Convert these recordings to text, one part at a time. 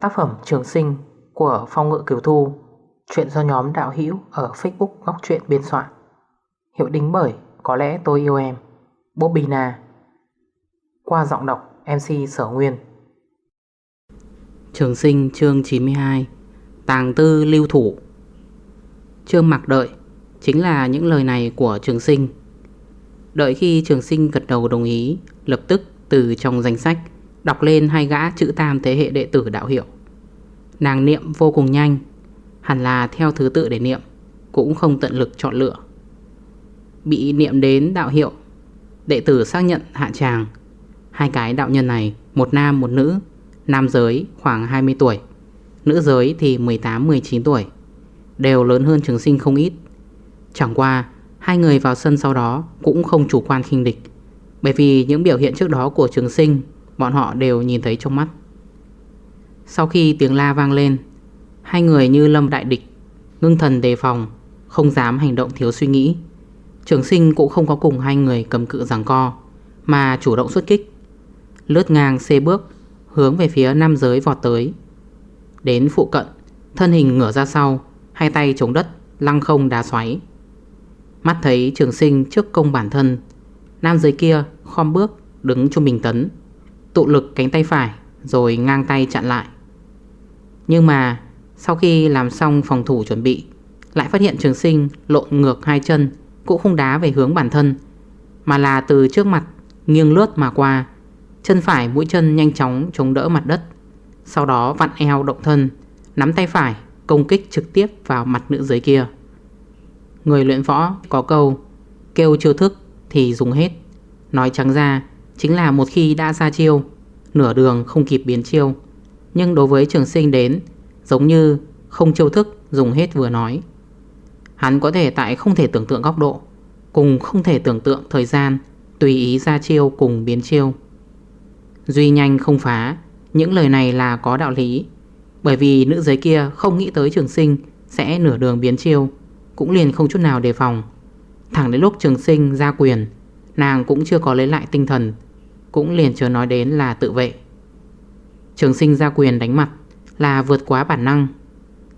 Tác phẩm Trường Sinh của Phong Ngự Kiều Thu, Chuyện do nhóm đạo hữu ở Facebook Góc Chuyện biên soạn. Hiệu đính bởi Có lẽ tôi yêu em Bobina Qua giọng đọc MC Sở Nguyên. Trường Sinh chương 92 Tàng tư lưu thủ. Trương mặc đợi Chính là những lời này của Trường Sinh. Đợi khi Trường Sinh gật đầu đồng ý, Lập tức từ trong danh sách Đọc lên hai gã chữ tam thế hệ đệ tử đạo hiệu. Nàng niệm vô cùng nhanh, Hẳn là theo thứ tự để niệm, Cũng không tận lực chọn lựa. Bị niệm đến đạo hiệu, Đệ tử xác nhận hạ tràng. Hai cái đạo nhân này, Một nam, một nữ, Nam giới khoảng 20 tuổi, Nữ giới thì 18-19 tuổi, Đều lớn hơn trường sinh không ít. Chẳng qua, Hai người vào sân sau đó Cũng không chủ quan khinh địch, Bởi vì những biểu hiện trước đó của trường sinh Bọn họ đều nhìn thấy trong mắt. Sau khi tiếng la vang lên, Hai người như lâm đại địch, Ngưng thần đề phòng, Không dám hành động thiếu suy nghĩ. Trường sinh cũng không có cùng hai người cầm cự giằng co, Mà chủ động xuất kích. Lướt ngang xê bước, Hướng về phía nam giới vọt tới. Đến phụ cận, Thân hình ngửa ra sau, Hai tay chống đất, Lăng không đá xoáy. Mắt thấy trường sinh trước công bản thân, Nam giới kia khom bước, Đứng trung bình tấn. Tụ lực cánh tay phải, Rồi ngang tay chặn lại. Nhưng mà sau khi làm xong phòng thủ chuẩn bị, Lại phát hiện trường sinh lộn ngược hai chân, Cũng không đá về hướng bản thân, Mà là từ trước mặt Nghiêng lướt mà qua, Chân phải mũi chân nhanh chóng chống đỡ mặt đất, Sau đó vặn eo động thân, Nắm tay phải công kích trực tiếp vào mặt nữ giới kia. Người luyện võ có câu, Kêu chiêu thức thì dùng hết. Nói trắng ra Chính là một khi đã ra chiêu, Nửa đường không kịp biến chiêu. Nhưng đối với trường sinh đến, Giống như không chiêu thức dùng hết vừa nói. Hắn có thể tại không thể tưởng tượng góc độ, Cùng không thể tưởng tượng thời gian, Tùy ý ra chiêu cùng biến chiêu. Duy nhanh không phá, Những lời này là có đạo lý. Bởi vì nữ giới kia không nghĩ tới trường sinh Sẽ nửa đường biến chiêu, Cũng liền không chút nào đề phòng. Thẳng đến lúc trường sinh ra quyền, Nàng cũng chưa có lấy lại tinh thần cũng liền chưa nói đến là tự vệ. Trường sinh ra quyền đánh mặt Là vượt quá bản năng.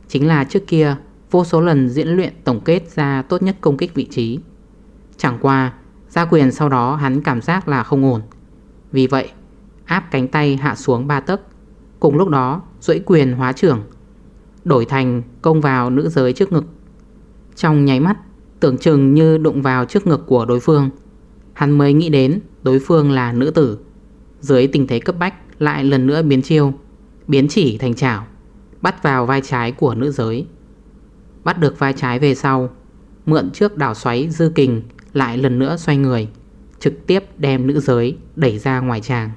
Chính là trước kia, Vô số lần diễn luyện tổng kết ra tốt nhất công kích vị trí. Chẳng qua, Ra quyền sau đó hắn cảm giác là không ổn. Vì vậy, Áp cánh tay hạ xuống ba tấc. Cùng lúc đó, duỗi quyền hóa trưởng, Đổi thành công vào nữ giới trước ngực. Trong nháy mắt, Tưởng chừng như đụng vào trước ngực của đối phương. Hắn mới nghĩ đến đối phương là nữ tử. Dưới tình thế cấp bách, lại lần nữa biến chiêu, Biến chỉ thành chảo, Bắt vào vai trái của nữ giới. Bắt được vai trái về sau, Mượn trước đảo xoáy dư kình Lại lần nữa xoay người, Trực tiếp đem nữ giới đẩy ra ngoài tràng.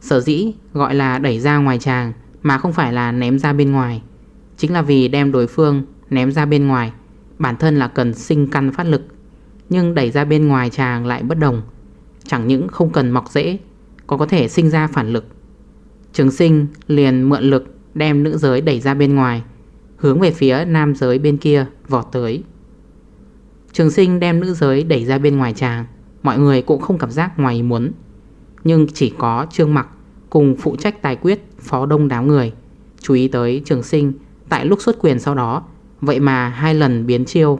Sở dĩ gọi là đẩy ra ngoài tràng Mà không phải là ném ra bên ngoài, Chính là vì đem đối phương ném ra bên ngoài, Bản thân là cần sinh căn phát lực nhưng đẩy ra bên ngoài chàng lại bất đồng. Chẳng những không cần mọc dễ Còn có thể sinh ra phản lực. Trường sinh liền mượn lực Đem nữ giới đẩy ra bên ngoài Hướng về phía nam giới bên kia vọt tới. Trường sinh đem nữ giới đẩy ra bên ngoài chàng, Mọi người cũng không cảm giác ngoài muốn. Nhưng chỉ có trương mặc Cùng phụ trách tài quyết phó đông đám người Chú ý tới trường sinh Tại lúc xuất quyền sau đó. Vậy mà hai lần biến chiêu.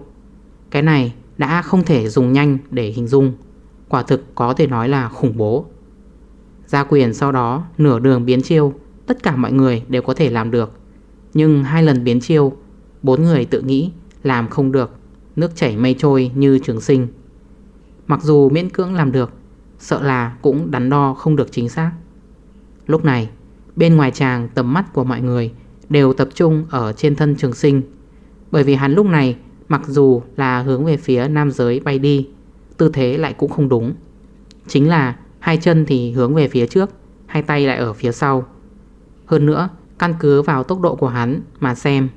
Cái này đã không thể dùng nhanh để hình dung. Quả thực có thể nói là khủng bố. Ra quyền sau đó nửa đường biến chiêu, Tất cả mọi người đều có thể làm được. Nhưng hai lần biến chiêu, Bốn người tự nghĩ làm không được, Nước chảy mây trôi như trường sinh. Mặc dù miễn cưỡng làm được, Sợ là cũng đắn đo không được chính xác. Lúc này, Bên ngoài tràng tầm mắt của mọi người Đều tập trung ở trên thân trường sinh. Bởi vì hắn lúc này Mặc dù là hướng về phía nam giới bay đi, Tư thế lại cũng không đúng. Chính là hai chân thì hướng về phía trước, Hai tay lại ở phía sau. Hơn nữa, Căn cứ vào tốc độ của hắn mà xem,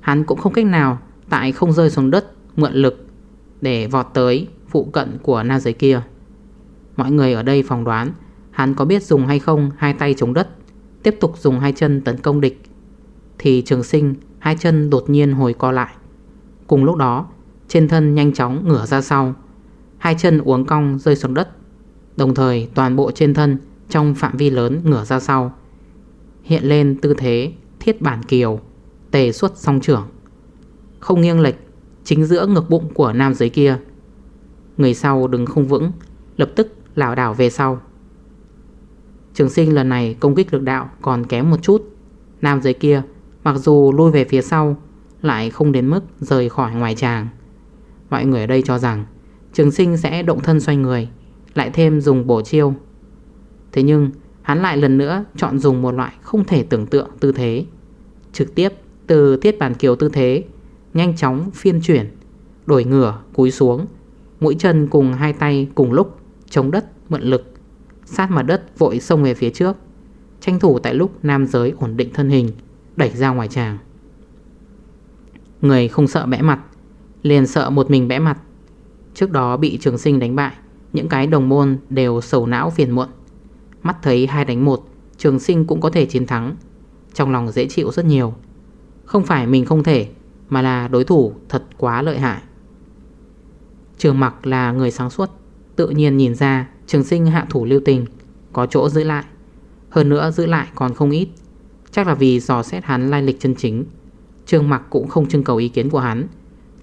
Hắn cũng không cách nào Tại không rơi xuống đất mượn lực Để vọt tới phụ cận của nam giới kia. Mọi người ở đây phỏng đoán Hắn có biết dùng hay không hai tay chống đất, Tiếp tục dùng hai chân tấn công địch. Thì trường sinh, Hai chân đột nhiên hồi co lại. Cùng lúc đó, Trên thân nhanh chóng ngửa ra sau. Hai chân uống cong rơi xuống đất. Đồng thời, toàn bộ trên thân Trong phạm vi lớn ngửa ra sau. Hiện lên tư thế, thiết bản kiều, Tề xuất song trưởng. Không nghiêng lệch, Chính giữa ngực bụng của nam giới kia. Người sau đứng không vững, Lập tức lảo đảo về sau. Trường sinh lần này công kích lực đạo còn kém một chút. Nam giới kia, mặc dù lui về phía sau lại không đến mức rời khỏi ngoài tràng. Mọi người ở đây cho rằng, Trường sinh sẽ động thân xoay người, Lại thêm dùng bổ chiêu. Thế nhưng, hắn lại lần nữa chọn dùng một loại không thể tưởng tượng tư thế. Trực tiếp từ thiết bản kiều tư thế, Nhanh chóng phiên chuyển, Đổi ngửa, cúi xuống, Mũi chân cùng hai tay cùng lúc Chống đất mượn lực, Sát mặt đất vội xông về phía trước, Tranh thủ tại lúc nam giới ổn định thân hình, Đẩy ra ngoài tràng. Người không sợ bẽ mặt, Liền sợ một mình bẽ mặt. Trước đó bị trường sinh đánh bại, Những cái đồng môn đều sầu não phiền muộn. Mắt thấy hai đánh một, Trường sinh cũng có thể chiến thắng. Trong lòng dễ chịu rất nhiều. Không phải mình không thể, Mà là đối thủ thật quá lợi hại. Trường mặc là người sáng suốt, Tự nhiên nhìn ra trường sinh hạ thủ lưu tình, Có chỗ giữ lại. Hơn nữa giữ lại còn không ít. Chắc là vì dò xét hắn lai lịch chân chính. Trường mặc cũng không trưng cầu ý kiến của hắn.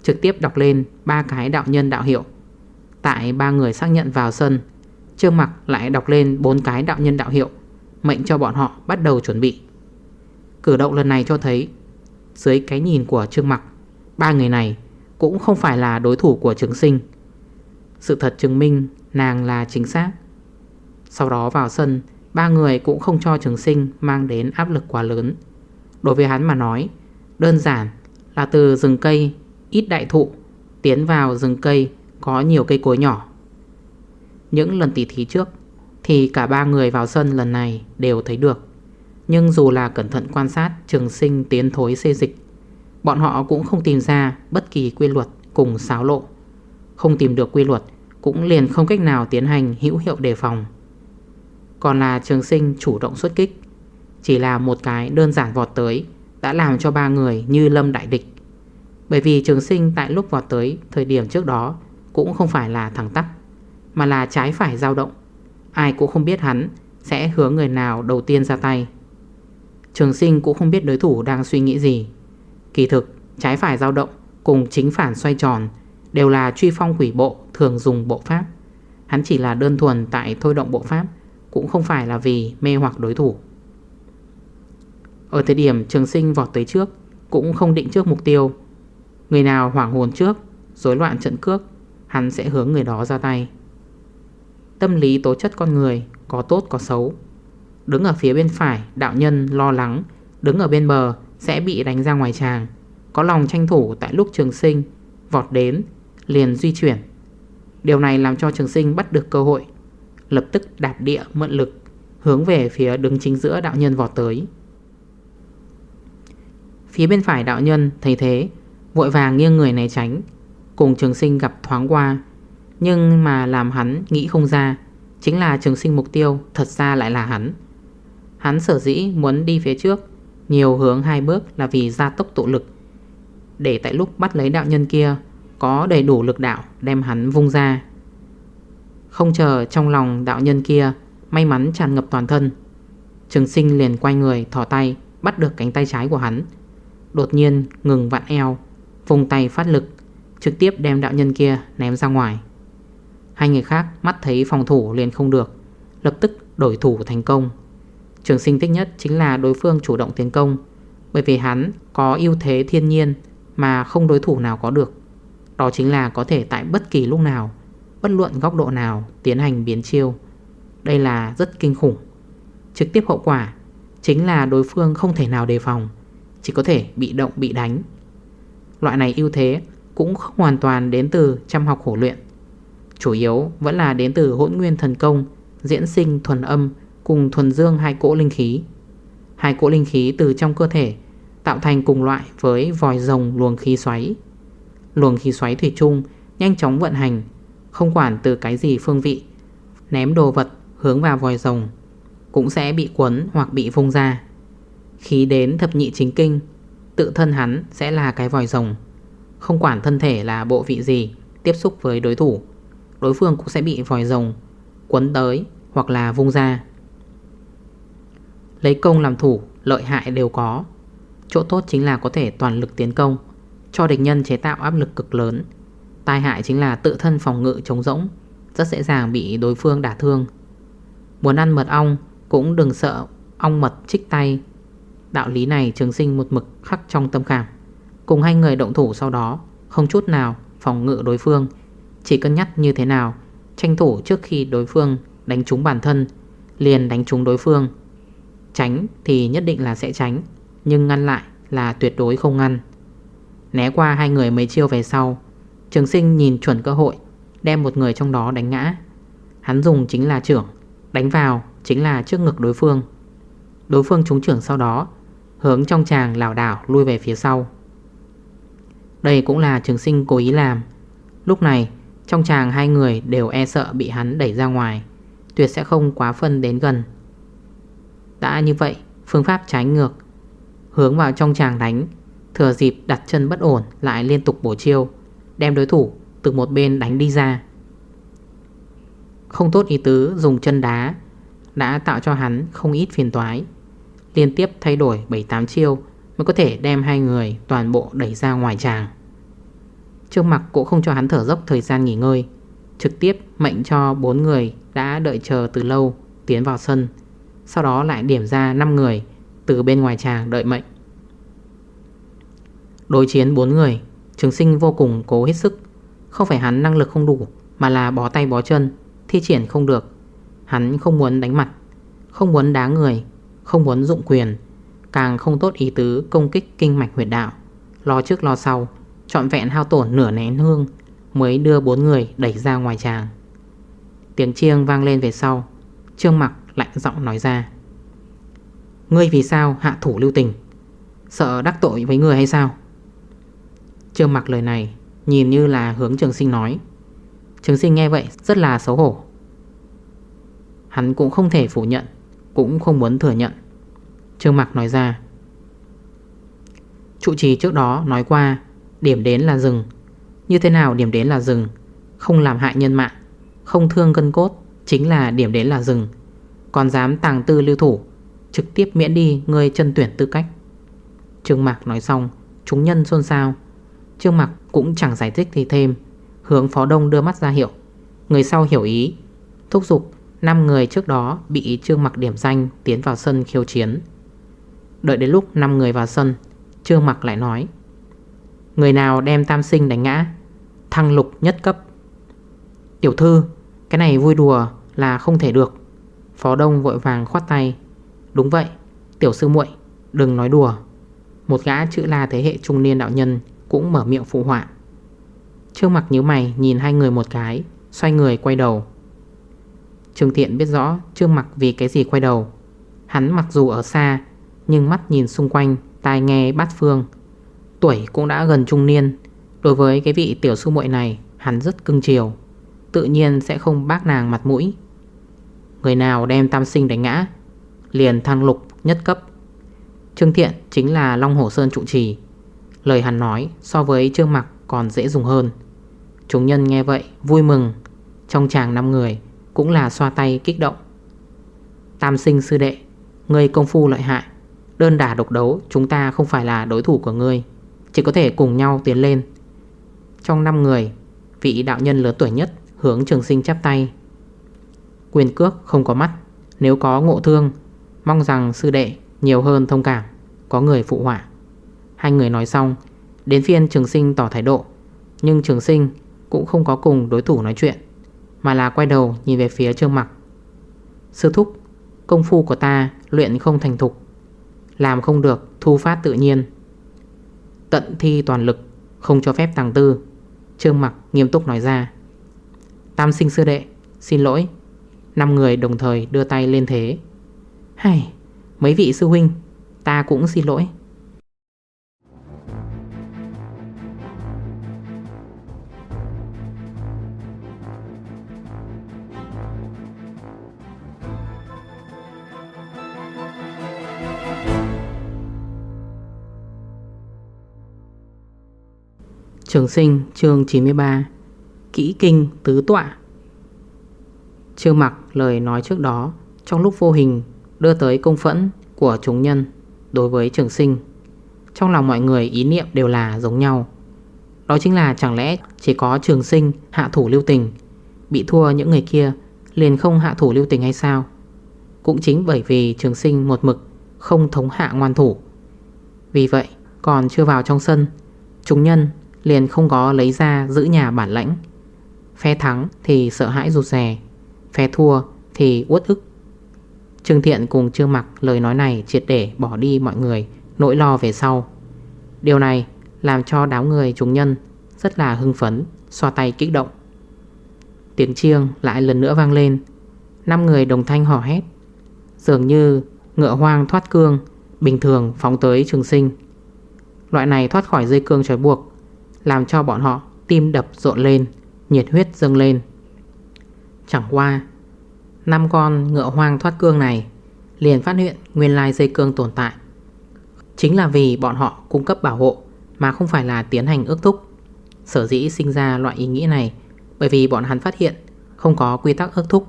Trực tiếp đọc lên ba cái đạo nhân đạo hiệu. Tại ba người xác nhận vào sân, Trương mặc lại đọc lên bốn cái đạo nhân đạo hiệu, Mệnh cho bọn họ bắt đầu chuẩn bị. Cử động lần này cho thấy, Dưới cái nhìn của Trương mặc, Ba người này cũng không phải là đối thủ của trường sinh. Sự thật chứng minh nàng là chính xác. Sau đó vào sân, Ba người cũng không cho trường sinh mang đến áp lực quá lớn. Đối với hắn mà nói Đơn giản là từ rừng cây, ít đại thụ, Tiến vào rừng cây có nhiều cây cối nhỏ. Những lần tỉ thí trước Thì cả ba người vào sân lần này đều thấy được. Nhưng dù là cẩn thận quan sát trường sinh tiến thối xê dịch, Bọn họ cũng không tìm ra bất kỳ quy luật cùng xáo lộ. Không tìm được quy luật cũng liền không cách nào tiến hành hữu hiệu đề phòng. Còn là trường sinh chủ động xuất kích, Chỉ là một cái đơn giản vọt tới đã làm cho ba người như lâm đại địch. Bởi vì trường sinh tại lúc vọt tới, Thời điểm trước đó, Cũng không phải là thẳng tắp, Mà là trái phải dao động. Ai cũng không biết hắn Sẽ hướng người nào đầu tiên ra tay. Trường sinh cũng không biết đối thủ đang suy nghĩ gì. Kỳ thực, trái phải dao động Cùng chính phản xoay tròn Đều là truy phong quỷ bộ thường dùng bộ pháp. Hắn chỉ là đơn thuần tại thôi động bộ pháp, Cũng không phải là vì mê hoặc đối thủ. Ở thời điểm trường sinh vọt tới trước, Cũng không định trước mục tiêu. Người nào hoảng hồn trước, rối loạn trận cước, Hắn sẽ hướng người đó ra tay. Tâm lý tố chất con người, Có tốt có xấu. Đứng ở phía bên phải, đạo nhân lo lắng, Đứng ở bên bờ sẽ bị đánh ra ngoài tràng. Có lòng tranh thủ tại lúc trường sinh, Vọt đến, liền di chuyển. Điều này làm cho trường sinh bắt được cơ hội, Lập tức đạp địa mượn lực, Hướng về phía đứng chính giữa đạo nhân vọt tới. Phía bên phải đạo nhân thấy thế, Vội vàng nghiêng người né tránh. Cùng trường sinh gặp thoáng qua, Nhưng mà làm hắn nghĩ không ra, Chính là trường sinh mục tiêu Thật ra lại là hắn. Hắn sở dĩ muốn đi phía trước, Nhiều hướng hai bước là vì gia tốc tụ lực. Để tại lúc bắt lấy đạo nhân kia, có đầy đủ lực đạo đem hắn vung ra. Không chờ trong lòng đạo nhân kia, May mắn tràn ngập toàn thân, Trường sinh liền quay người thỏ tay, Bắt được cánh tay trái của hắn. Đột nhiên ngừng vặn eo Vùng tay phát lực, Trực tiếp đem đạo nhân kia ném ra ngoài. Hai người khác mắt thấy phòng thủ liền không được, Lập tức đổi thủ thành công. Trường sinh thích nhất chính là đối phương chủ động tiến công, Bởi vì hắn có ưu thế thiên nhiên Mà không đối thủ nào có được. Đó chính là có thể tại bất kỳ lúc nào, Bất luận góc độ nào tiến hành biến chiêu. Đây là rất kinh khủng. Trực tiếp hậu quả Chính là đối phương không thể nào đề phòng. Chỉ có thể bị động, bị đánh. Loại này ưu thế Cũng không hoàn toàn đến từ chăm học khổ luyện. Chủ yếu vẫn là đến từ hỗn nguyên thần công, Diễn sinh thuần âm Cùng thuần dương hai cỗ linh khí. Hai cỗ linh khí từ trong cơ thể Tạo thành cùng loại với vòi rồng luồng khí xoáy. Luồng khí xoáy thủy chung Nhanh chóng vận hành, Không quản từ cái gì phương vị, Ném đồ vật hướng vào vòi rồng Cũng sẽ bị quấn hoặc bị vung ra. Khí đến thập nhị chính kinh, Tự thân hắn sẽ là cái vòi rồng. Không quản thân thể là bộ vị gì, Tiếp xúc với đối thủ, Đối phương cũng sẽ bị vòi rồng Quấn tới hoặc là vung ra. Lấy công làm thủ, lợi hại đều có. Chỗ tốt chính là có thể toàn lực tiến công, Cho địch nhân chế tạo áp lực cực lớn. Tai hại chính là tự thân phòng ngự chống rỗng, Rất dễ dàng bị đối phương đả thương. Muốn ăn mật ong Cũng đừng sợ ong mật trích tay. Đạo lý này trường sinh một mực khắc trong tâm khảm. Cùng hai người động thủ sau đó, Không chút nào phòng ngự đối phương. Chỉ cân nhắc như thế nào, Tranh thủ trước khi đối phương đánh trúng bản thân, Liền đánh trúng đối phương. Tránh thì nhất định là sẽ tránh, Nhưng ngăn lại là tuyệt đối không ngăn. Né qua hai người mấy chiêu về sau, Trường sinh nhìn chuẩn cơ hội, Đem một người trong đó đánh ngã. Hắn dùng chính là trưởng, Đánh vào chính là trước ngực đối phương. Đối phương trúng trưởng sau đó Hướng trong chàng lào đảo lui về phía sau. Đây cũng là trường sinh cố ý làm. Lúc này, trong chàng hai người đều e sợ bị hắn đẩy ra ngoài, Tuyệt sẽ không quá phân đến gần. Đã như vậy, Phương pháp trái ngược. Hướng vào trong chàng đánh, Thừa dịp đặt chân bất ổn Lại liên tục bổ chiêu, Đem đối thủ từ một bên đánh đi ra. Không tốt ý tứ dùng chân đá Đã tạo cho hắn không ít phiền toái. Liên tiếp thay đổi 7-8 chiêu Mới có thể đem hai người toàn bộ đẩy ra ngoài tràng. Trước mặt cũng không cho hắn thở dốc thời gian nghỉ ngơi, Trực tiếp mệnh cho 4 người đã đợi chờ từ lâu Tiến vào sân, Sau đó lại điểm ra 5 người Từ bên ngoài tràng đợi mệnh. Đối chiến 4 người, Trường sinh vô cùng cố hết sức. Không phải hắn năng lực không đủ, Mà là bó tay bó chân, Thi triển không được. Hắn không muốn đánh mặt, Không muốn đá người không muốn dụng quyền, Càng không tốt ý tứ công kích kinh mạch huyệt đạo. Lo trước lo sau, Trọn vẹn hao tổn nửa nén hương Mới đưa bốn người đẩy ra ngoài tràng. Tiếng chiêng vang lên về sau, Trương mặc lạnh giọng nói ra. Ngươi vì sao hạ thủ lưu tình? Sợ đắc tội với người hay sao? Trương mặc lời này Nhìn như là hướng trường sinh nói. Trường sinh nghe vậy rất là xấu hổ. Hắn cũng không thể phủ nhận cũng không muốn thừa nhận. Trương mạc nói ra. Trụ trì trước đó nói qua, Điểm đến là rừng. Như thế nào điểm đến là rừng? Không làm hại nhân mạng, Không thương cân cốt, Chính là điểm đến là rừng. Còn dám tàng tư lưu thủ, Trực tiếp miễn đi người chân tuyển tư cách. Trương Mạc nói xong, Chúng nhân xôn xao. Trương Mạc cũng chẳng giải thích gì thêm, Hướng Phó Đông đưa mắt ra hiệu. Người sau hiểu ý, Thúc giục 5 người trước đó bị Trương mặc điểm danh Tiến vào sân khiêu chiến. Đợi đến lúc 5 người vào sân, Trương mặc lại nói, Người nào đem tam sinh đánh ngã, Thăng lục nhất cấp. Tiểu thư, Cái này vui đùa là không thể được. Phó Đông vội vàng khoát tay, Đúng vậy, Tiểu sư muội, Đừng nói đùa. Một gã chữ la thế hệ trung niên đạo nhân Cũng mở miệng phụ họa. Trương mặc nhíu mày nhìn hai người một cái, Xoay người quay đầu. Trương Thiện biết rõ Trương mặc vì cái gì quay đầu. Hắn mặc dù ở xa, Nhưng mắt nhìn xung quanh, Tai nghe bát phương. Tuổi cũng đã gần trung niên. Đối với cái vị tiểu sư muội này, Hắn rất cưng chiều. Tự nhiên sẽ không bác nàng mặt mũi. Người nào đem tam sinh đánh ngã, Liền thăng lục nhất cấp. Trương Thiện chính là Long Hổ Sơn trụ trì. Lời hắn nói so với Trương Mặc còn dễ dùng hơn. Chúng nhân nghe vậy vui mừng, Trong chàng 5 người cũng là xoa tay kích động. Tam sinh sư đệ, Ngươi công phu lợi hại, Đơn đả độc đấu, chúng ta không phải là đối thủ của ngươi, chỉ có thể cùng nhau tiến lên. Trong 5 người, Vị đạo nhân lớn tuổi nhất Hướng trường sinh chắp tay. Quyền cước không có mắt, Nếu có ngộ thương, Mong rằng sư đệ nhiều hơn thông cảm, Có người phụ họa. Hai người nói xong, Đến phiên trường sinh tỏ thái độ, Nhưng trường sinh cũng không có cùng đối thủ nói chuyện. Mà là quay đầu nhìn về phía trương mặc. Sư thúc, Công phu của ta luyện không thành thục, Làm không được thu phát tự nhiên. Tận thi toàn lực, Không cho phép tàng tư. Trương mặc nghiêm túc nói ra. Tam sinh sư đệ, Xin lỗi. Năm người đồng thời đưa tay lên thế. Hay, Mấy vị sư huynh, Ta cũng xin lỗi. Trường sinh, chương 93 Kỹ kinh, tứ tọa. Chưa mặc lời nói trước đó, Trong lúc vô hình, đưa tới công phẫn của chúng nhân đối với trường sinh. Trong lòng mọi người ý niệm đều là giống nhau. Đó chính là chẳng lẽ chỉ có trường sinh, hạ thủ lưu tình, Bị thua những người kia, liền không hạ thủ lưu tình hay sao? Cũng chính bởi vì trường sinh một mực không thống hạ ngoan thủ. Vì vậy, còn chưa vào trong sân, Chúng nhân liền không có lấy ra giữ nhà bản lãnh. Phe thắng thì sợ hãi rụt rè Phe thua thì uất ức. Trương Thiện cùng Trương Mặc lời nói này triệt để bỏ đi mọi người nỗi lo về sau. Điều này làm cho đám người chúng nhân rất là hưng phấn, xoa tay kích động. Tiếng chiêng lại lần nữa vang lên. Năm người đồng thanh hò hét. Dường như ngựa hoang thoát cương Bình thường phóng tới trường sinh. Loại này thoát khỏi dây cương trói buộc làm cho bọn họ tim đập rộn lên, Nhiệt huyết dâng lên. Chẳng qua, năm con ngựa hoang thoát cương này Liền phát hiện nguyên lai dây cương tồn tại. Chính là vì bọn họ cung cấp bảo hộ Mà không phải là tiến hành ước thúc. Sở dĩ sinh ra loại ý nghĩ này, Bởi vì bọn hắn phát hiện Không có quy tắc ước thúc.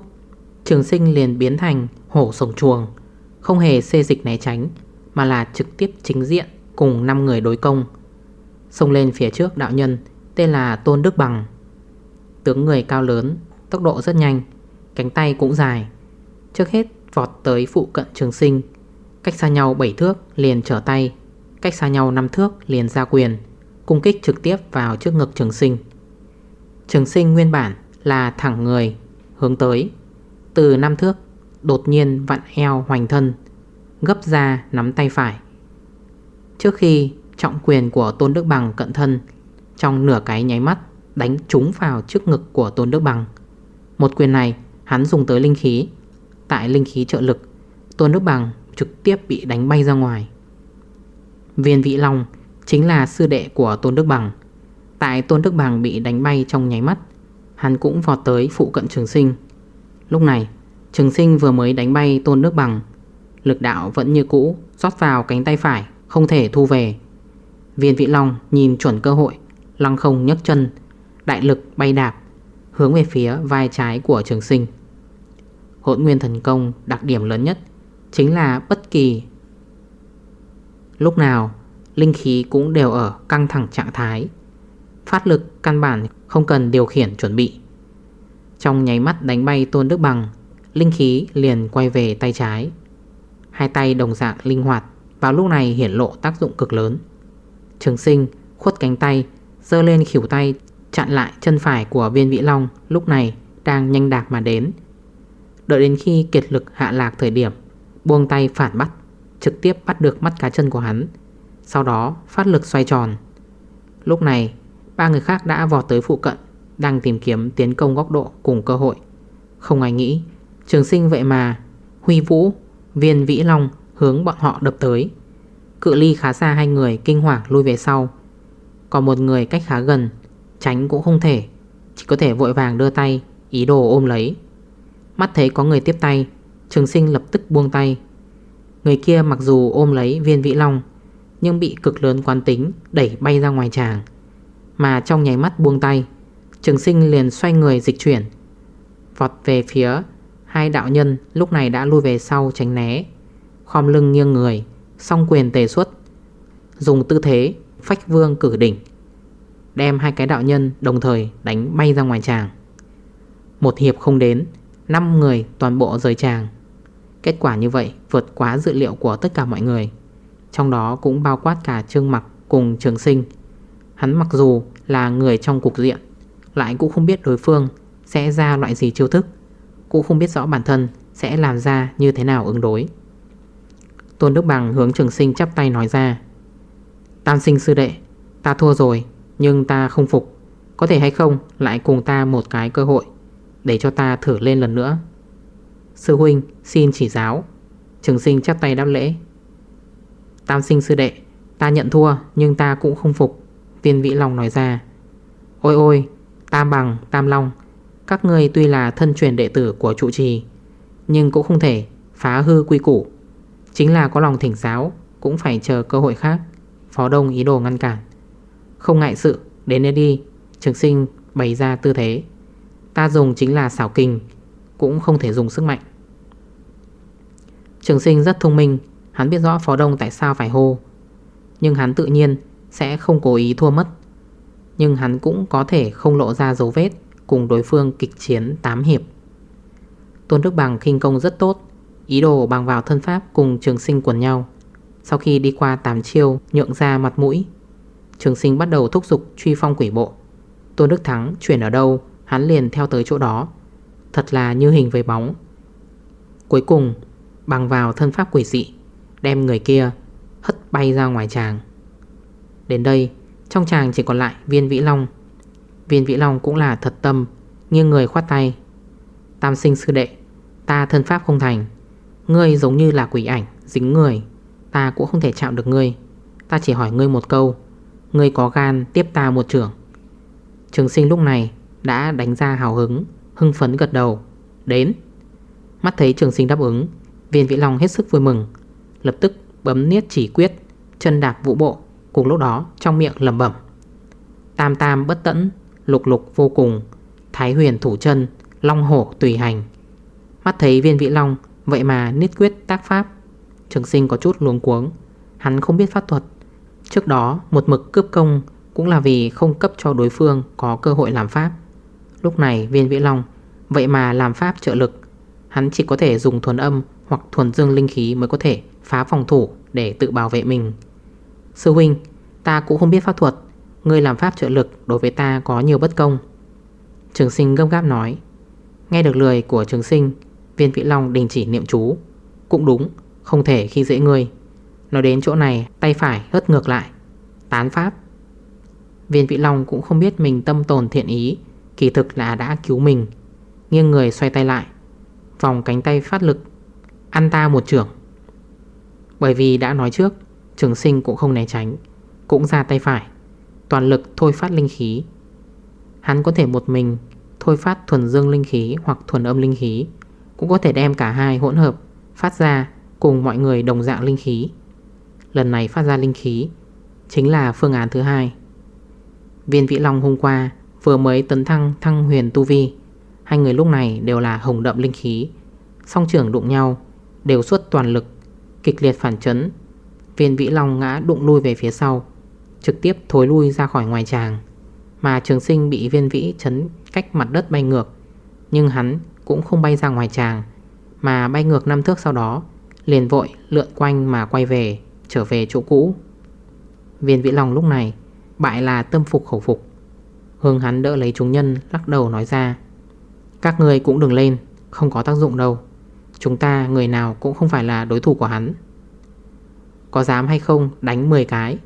Trường sinh liền biến thành hổ sổng chuồng, Không hề xê dịch né tránh, Mà là trực tiếp chính diện Cùng 5 người đối công. Xông lên phía trước đạo nhân, Tên là Tôn Đức Bằng. Tướng người cao lớn, Tốc độ rất nhanh, Cánh tay cũng dài. Trước hết vọt tới phụ cận trường sinh, Cách xa nhau 7 thước liền trở tay, Cách xa nhau 5 thước liền ra quyền, Cung kích trực tiếp vào trước ngực trường sinh. Trường sinh nguyên bản là thẳng người, Hướng tới. Từ 5 thước, Đột nhiên vặn eo hoành thân, Gấp ra nắm tay phải. Trước khi trọng quyền của Tôn Đức Bằng cận thân. Trong nửa cái nháy mắt, Đánh trúng vào trước ngực của Tôn Đức Bằng. Một quyền này, hắn dùng tới linh khí. Tại linh khí trợ lực, Tôn Đức Bằng trực tiếp bị đánh bay ra ngoài. Viên Vĩ Long Chính là sư đệ của Tôn Đức Bằng. Tại Tôn Đức Bằng bị đánh bay trong nháy mắt, Hắn cũng vọt tới phụ cận trường sinh. Lúc này, Trường sinh vừa mới đánh bay Tôn Đức Bằng. Lực đạo vẫn như cũ, rót vào cánh tay phải, Không thể thu về. Viên Vị Long nhìn chuẩn cơ hội. Lăng không nhấc chân. Đại lực bay đạp, Hướng về phía vai trái của trường sinh. Hỗn nguyên thần công đặc điểm lớn nhất Chính là bất kỳ Lúc nào, Linh khí cũng đều ở căng thẳng trạng thái. Phát lực căn bản không cần điều khiển chuẩn bị. Trong nháy mắt đánh bay Tôn Đức Bằng, Linh khí liền quay về tay trái. Hai tay đồng dạng linh hoạt, Vào lúc này hiển lộ tác dụng cực lớn. Trường sinh khuất cánh tay Dơ lên khỉu tay Chặn lại chân phải của viên vĩ long Lúc này đang nhanh đạc mà đến. Đợi đến khi kiệt lực hạ lạc thời điểm Buông tay phản bắt Trực tiếp bắt được mắt cá chân của hắn Sau đó phát lực xoay tròn. Lúc này Ba người khác đã vọt tới phụ cận Đang tìm kiếm tiến công góc độ cùng cơ hội. Không ai nghĩ Trường sinh vậy mà Huy Vũ, Viên Vĩ Long hướng bọn họ đập tới. Cự ly khá xa hai người, kinh hoàng lui về sau. Còn một người cách khá gần, Tránh cũng không thể, Chỉ có thể vội vàng đưa tay, Ý đồ ôm lấy. Mắt thấy có người tiếp tay, Trường sinh lập tức buông tay. Người kia mặc dù ôm lấy viên vĩ long, Nhưng bị cực lớn quán tính Đẩy bay ra ngoài tràng. Mà trong nháy mắt buông tay, Trường sinh liền xoay người dịch chuyển. Vọt về phía Hai đạo nhân lúc này đã lui về sau tránh né, Khom lưng nghiêng người. Song quyền tề xuất. Dùng tư thế, phách vương cử đỉnh. Đem hai cái đạo nhân đồng thời đánh bay ra ngoài tràng. Một hiệp không đến 5 người toàn bộ rời tràng. Kết quả như vậy vượt quá dự liệu của tất cả mọi người. Trong đó cũng bao quát cả Trương Mặc cùng Trường Sinh. Hắn mặc dù là người trong cục diện, Lại cũng không biết đối phương sẽ ra loại gì chiêu thức, Cũng không biết rõ bản thân sẽ làm ra như thế nào ứng đối. Tôn Đức Bằng hướng Trường Sinh chắp tay nói ra. Tam sinh sư đệ Ta thua rồi nhưng ta không phục. Có thể hay không lại cùng ta một cái cơ hội Để cho ta thử lên lần nữa. Sư huynh xin chỉ giáo. Trường sinh chắp tay đáp lễ. Tam sinh sư đệ Ta nhận thua nhưng ta cũng không phục. Viên Vĩ Long nói ra. Ôi ôi Tam Bằng, Tam Long Các ngươi tuy là thân truyền đệ tử của trụ trì Nhưng cũng không thể phá hư quy củ. Chính là có lòng thỉnh giáo, Cũng phải chờ cơ hội khác. Phó Đông ý đồ ngăn cản. Không ngại sự, Đến đây đi, Trường sinh bày ra tư thế. Ta dùng chính là xảo kinh, Cũng không thể dùng sức mạnh. Trường sinh rất thông minh, Hắn biết rõ Phó Đông tại sao phải hô. Nhưng hắn tự nhiên sẽ không cố ý thua mất. Nhưng hắn cũng có thể không lộ ra dấu vết Cùng đối phương kịch chiến 8 hiệp. Tôn Đức Bằng khinh công rất tốt Ý đồ bằng vào thân pháp cùng trường sinh quần nhau. Sau khi đi qua 8 chiêu, nhượng ra mặt mũi, Trường sinh bắt đầu thúc giục truy phong quỷ bộ. Tôn Đức Thắng chuyển ở đâu, Hắn liền theo tới chỗ đó. Thật là như hình với bóng. Cuối cùng, bằng vào thân pháp quỷ dị, Đem người kia hất bay ra ngoài tràng. Đến đây, Trong tràng chỉ còn lại viên vĩ long. Viên vĩ long cũng là thật tâm, Nghiêng người khoát tay. Tam sinh sư đệ, Ta thân pháp không thành. Ngươi giống như là quỷ ảnh, Dính người. Ta cũng không thể chạm được ngươi. Ta chỉ hỏi ngươi một câu. Ngươi có gan tiếp ta một trưởng. Trường sinh lúc này đã đánh ra hào hứng, Hưng phấn gật đầu. Đến. Mắt thấy trường sinh đáp ứng, Viên Vĩ Long hết sức vui mừng. Lập tức bấm niết chỉ quyết, Chân đạp vũ bộ. Cùng lúc đó, trong miệng lầm bẩm. Tam tam bất tẫn, Lục lục vô cùng. Thái huyền thủ chân, Long hổ tùy hành. Mắt thấy viên vĩ long Vậy mà niết quyết tác pháp Trường sinh có chút luống cuống Hắn không biết pháp thuật Trước đó một mực cướp công Cũng là vì không cấp cho đối phương có cơ hội làm pháp Lúc này viên vĩ long Vậy mà làm pháp trợ lực Hắn chỉ có thể dùng thuần âm hoặc thuần dương linh khí mới có thể phá phòng thủ để tự bảo vệ mình. Sư huynh, ta cũng không biết pháp thuật, ngươi làm pháp trợ lực đối với ta có nhiều bất công. Trường sinh gấp gáp nói. Nghe được lời của trường sinh, viên vĩ long đình chỉ niệm chú. Cũng đúng, không thể khi dễ ngươi. Nói đến chỗ này, tay phải hất ngược lại. Tán pháp. Viên vĩ long cũng không biết mình tâm tồn thiện ý, kỳ thực là đã cứu mình. Nghiêng người xoay tay lại Vòng cánh tay phát lực Ăn ta một trưởng Bởi vì đã nói trước Trường sinh cũng không né tránh Cũng ra tay phải Toàn lực thôi phát linh khí Hắn có thể một mình Thôi phát thuần dương linh khí hoặc thuần âm linh khí cũng có thể đem cả hai hỗn hợp Phát ra cùng mọi người đồng dạng linh khí. Lần này phát ra linh khí Chính là phương án thứ hai. Viên Vĩ Long hôm qua Vừa mới tấn thăng thăng huyền tu vi. Hai người lúc này đều là hồng đậm linh khí. Song trưởng đụng nhau, Đều xuất toàn lực, Kịch liệt phản chấn. Viên vĩ long ngã đụng lui về phía sau, Trực tiếp thối lui ra khỏi ngoài tràng. Mà trường sinh bị viên vĩ chấn cách mặt đất bay ngược, Nhưng hắn cũng không bay ra ngoài tràng, Mà bay ngược năm thước sau đó, Liền vội lượn quanh mà quay về, Trở về chỗ cũ. Viên vĩ long lúc này Bại là tâm phục khẩu phục. Hương hắn đỡ lấy chúng nhân, lắc đầu nói ra, các người cũng đừng lên, Không có tác dụng đâu. Chúng ta, người nào cũng không phải là đối thủ của hắn. Có dám hay không, đánh 10 cái.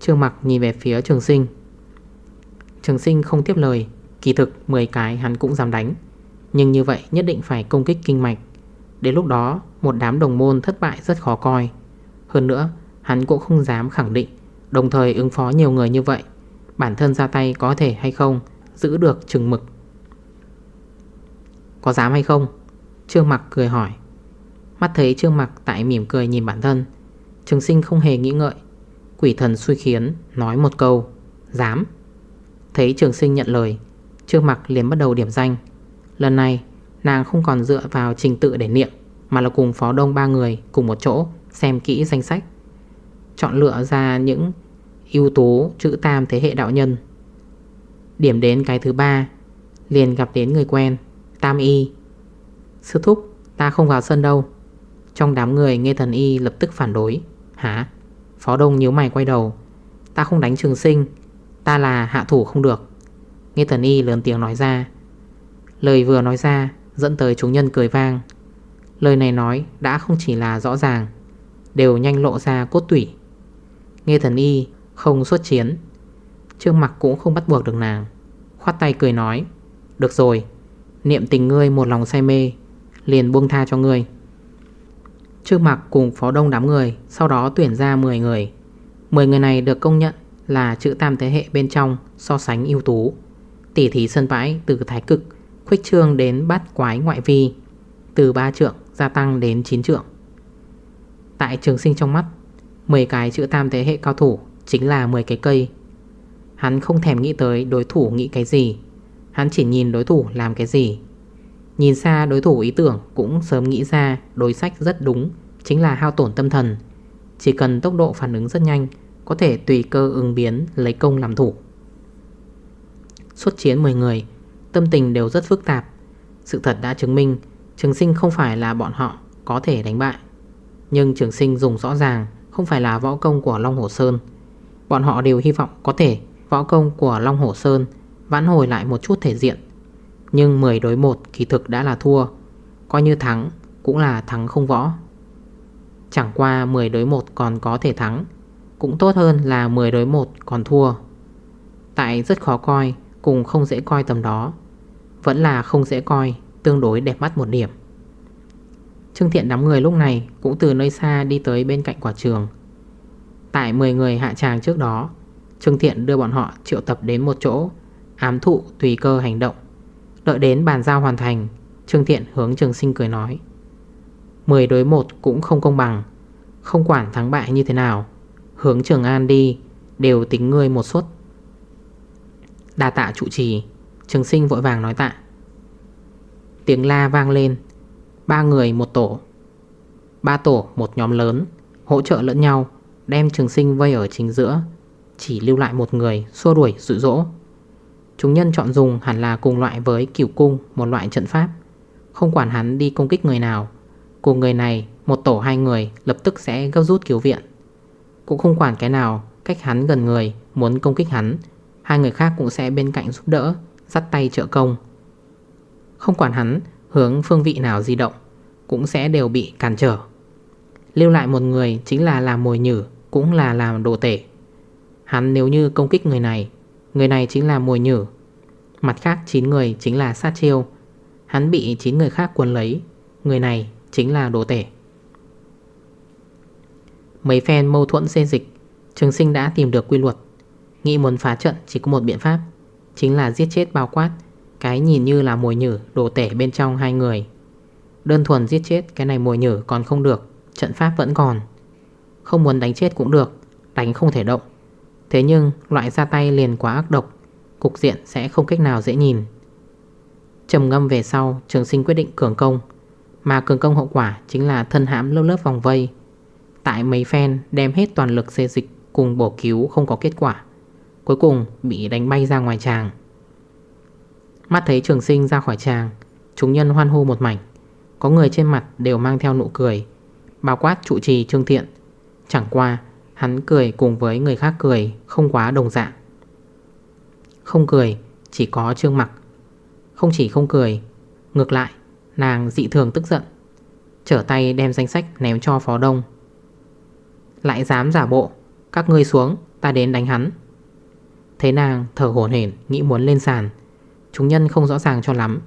Trương mặc nhìn về phía trường sinh. Trường sinh không tiếp lời, Kỳ thực 10 cái hắn cũng dám đánh. Nhưng như vậy nhất định phải công kích kinh mạch. Đến lúc đó, Một đám đồng môn thất bại rất khó coi. Hơn nữa, hắn cũng không dám khẳng định, Đồng thời ứng phó nhiều người như vậy, Bản thân ra tay có thể hay không Giữ được chừng mực. Có dám hay không? Trương Mặc cười hỏi. Mắt thấy Trương Mặc tại mỉm cười nhìn bản thân, Trường sinh không hề nghĩ ngợi. Quỷ thần xui khiến, Nói một câu. Dám. Thấy trường sinh nhận lời, Trương Mặc liền bắt đầu điểm danh. Lần này, nàng không còn dựa vào trình tự để niệm, Mà là cùng phó đông ba người Cùng một chỗ xem kỹ danh sách. Chọn lựa ra những ưu tố chữ tam thế hệ đạo nhân. Điểm đến cái thứ ba, Liền gặp đến người quen, Tam y. Sư thúc, ta không vào sân đâu. Trong đám người nghe thần y lập tức phản đối. Hả? Phó đông nhíu mày quay đầu. Ta không đánh trường sinh, Ta là hạ thủ không được. Nghe thần y lớn tiếng nói ra. Lời vừa nói ra, Dẫn tới chúng nhân cười vang. Lời này nói đã không chỉ là rõ ràng, Đều nhanh lộ ra cốt tủy. Nghe thần y không xuất chiến Trương mặt cũng không bắt buộc được nàng. Khoát tay cười nói, Được rồi, Niệm tình ngươi một lòng say mê, Liền buông tha cho ngươi. Trước mặt cùng phó đông đám người, Sau đó tuyển ra 10 người. 10 người này được công nhận là chữ tam thế hệ bên trong so sánh ưu tú. Tỉ thí sân bãi từ thái cực Khuếch trương đến bát quái ngoại vi, Từ 3 trượng gia tăng đến 9 trượng. Tại trường sinh trong mắt 10 cái chữ tam thế hệ cao thủ Chính là 10 cái cây. Hắn không thèm nghĩ tới đối thủ nghĩ cái gì, Hắn chỉ nhìn đối thủ làm cái gì. Nhìn xa đối thủ ý tưởng cũng sớm nghĩ ra đối sách rất đúng, Chính là hao tổn tâm thần. Chỉ cần tốc độ phản ứng rất nhanh, Có thể tùy cơ ứng biến lấy công làm thủ. Xuất chiến 10 người Tâm tình đều rất phức tạp. Sự thật đã chứng minh, Trường sinh không phải là bọn họ có thể đánh bại. Nhưng trường sinh dùng rõ ràng, Không phải là võ công của Long Hồ Sơn. Bọn họ đều hy vọng có thể, Võ công của Long Hồ Sơn Vãn hồi lại một chút thể diện. Nhưng 10 đối 1 kỳ thực đã là thua, Coi như thắng Cũng là thắng không võ. Chẳng qua 10 đối 1 còn có thể thắng, Cũng tốt hơn là 10 đối 1 còn thua. Tại rất khó coi, Cùng không dễ coi tầm đó. Vẫn là không dễ coi, Tương đối đẹp mắt một điểm. Trương Thiện đám người lúc này Cũng từ nơi xa đi tới bên cạnh quả trường. Tại 10 người hạ tràng trước đó, Trương Thiện đưa bọn họ triệu tập đến một chỗ, Ám thụ tùy cơ hành động. Đợi đến bàn giao hoàn thành, Trương Thiện hướng trường sinh cười nói 10 đối 1 cũng không công bằng, Không quản thắng bại như thế nào, Hướng Trường An đi Đều tính ngươi một suất. Đa tạ trụ trì. Trường sinh vội vàng nói tạ. Tiếng la vang lên. Ba người một tổ. Ba tổ, một nhóm lớn, Hỗ trợ lẫn nhau, Đem trường sinh vây ở chính giữa, Chỉ lưu lại một người, xua đuổi, dụ dỗ. Chúng nhân chọn dùng hẳn là cùng loại với cửu cung, Một loại trận pháp. Không quản hắn đi công kích người nào Cùng người này, một tổ hai người Lập tức sẽ gấp rút cứu viện. Cũng không quản cái nào, Cách hắn gần người, muốn công kích hắn, Hai người khác cũng sẽ bên cạnh giúp đỡ. Dắt tay trợ công. Không quản hắn, hướng phương vị nào di động, Cũng sẽ đều bị cản trở. Lưu lại một người chính là làm mồi nhử, Cũng là làm đồ tể. Hắn nếu như công kích người này Người này chính là mồi nhử. Mặt khác 9 người chính là sát chiêu. Hắn bị 9 người khác quấn lấy, Người này chính là đồ tể. Mấy phen mâu thuẫn xê dịch, Trường sinh đã tìm được quy luật. Nghĩ muốn phá trận chỉ có một biện pháp. Chính là giết chết bao quát. Cái nhìn như là mồi nhử đồ tể bên trong hai người. Đơn thuần giết chết, cái này mồi nhử còn không được, Trận pháp vẫn còn. Không muốn đánh chết cũng được, Đánh không thể động. Thế nhưng, loại ra tay liền quá ác độc, Cục diện sẽ không cách nào dễ nhìn. Trầm ngâm về sau, Trường sinh quyết định cường công. Mà cường công hậu quả chính là thân hãm lớp lớp vòng vây. Tại mấy phen đem hết toàn lực xê dịch Cùng bổ cứu không có kết quả. Cuối cùng bị đánh bay ra ngoài tràng. Mắt thấy trường sinh ra khỏi tràng, Chúng nhân hoan hô một mảnh. Có người trên mặt đều mang theo nụ cười. Bao quát trụ trì trương thiện. Chẳng qua, hắn cười cùng với người khác cười Không quá đồng dạng. Không cười, Chỉ có trương mặc. Không chỉ không cười, Ngược lại, nàng dị thường tức giận. Trở tay đem danh sách ném cho phó đông. Lại dám giả bộ, Các ngươi xuống, ta đến đánh hắn. Thấy nàng thở hồn hển, Nghĩ muốn lên sàn. Chúng nhân không rõ ràng cho lắm.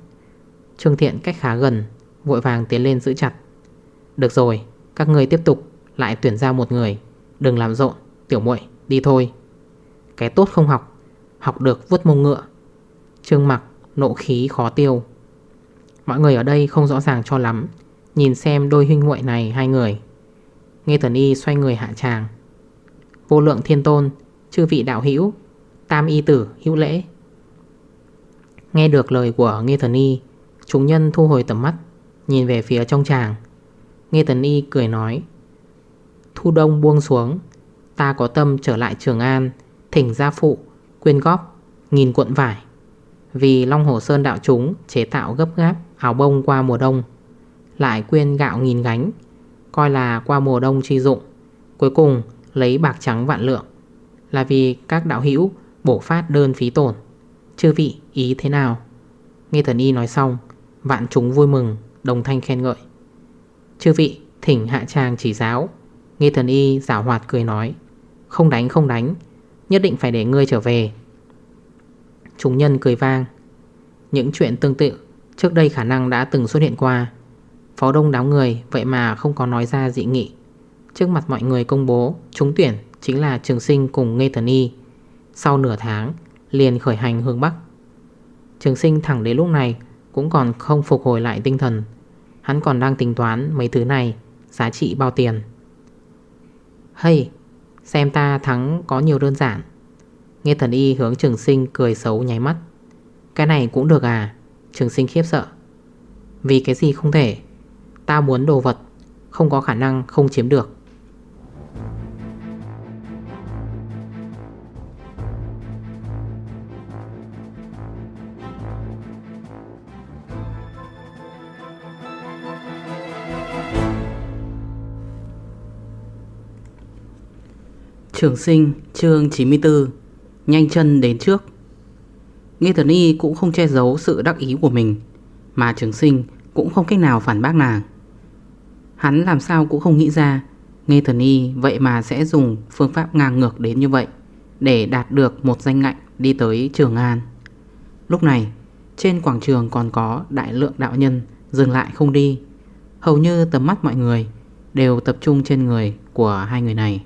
Trương Thiện cách khá gần, Vội vàng tiến lên giữ chặt. Được rồi, các người tiếp tục, Lại tuyển ra một người. Đừng làm rộn, Tiểu muội, đi thôi. Cái tốt không học Học được vuốt mông ngựa. Trương mặc nộ khí khó tiêu. Mọi người ở đây không rõ ràng cho lắm, Nhìn xem đôi huynh muội này hai người. Nghe thần y xoay người hạ tràng. Vô lượng thiên tôn, Chư vị đạo hữu Tam y tử, hữu lễ. Nghe được lời của Nghe thần y, Chúng nhân thu hồi tầm mắt, Nhìn về phía trong tràng. Nghe thần y cười nói, Thu đông buông xuống, Ta có tâm trở lại Trường An, Thỉnh gia phụ Quyên góp Nghìn cuộn vải. Vì Long Hồ Sơn đạo chúng chế tạo gấp gáp áo bông qua mùa đông, Lại quyên gạo nghìn gánh, Coi là qua mùa đông chi dụng, Cuối cùng lấy bạc trắng vạn lượng. Là vì các đạo hữu bổ phát đơn phí tổn. Chư vị, ý thế nào? Nghe thần y nói xong, Vạn chúng vui mừng, Đồng thanh khen ngợi. Chư vị, thỉnh hạ tràng chỉ giáo. Nghe thần y giả hoạt cười nói, Không đánh không đánh, Nhất định phải để ngươi trở về. Chúng nhân cười vang. Những chuyện tương tự, Trước đây khả năng đã từng xuất hiện qua. Phó đông đám người, Vậy mà không có nói ra dị nghị. Trước mặt mọi người công bố, Trúng tuyển chính là trường sinh cùng Nghe Thần Y. Sau nửa tháng, Liền khởi hành hướng Bắc. Trường sinh thẳng đến lúc này Cũng còn không phục hồi lại tinh thần. Hắn còn đang tính toán mấy thứ này, Giá trị bao tiền. Hay Xem ta thắng có nhiều đơn giản. Nghe thần y hướng trường sinh cười xấu nháy mắt. Cái này cũng được à? Trường sinh khiếp sợ. Vì cái gì không thể? Ta muốn đồ vật, Không có khả năng không chiếm được. Trường sinh, chương 94 Nhanh chân đến trước. Nghe thần y cũng không che giấu sự đắc ý của mình, Mà trường sinh cũng không cách nào phản bác nàng. Hắn làm sao cũng không nghĩ ra, Nghe thần y vậy mà sẽ dùng phương pháp ngang ngược đến như vậy Để đạt được một danh ngạnh đi tới Trường An. Lúc này, trên quảng trường còn có đại lượng đạo nhân dừng lại không đi. Hầu như tầm mắt mọi người đều tập trung trên người của hai người này.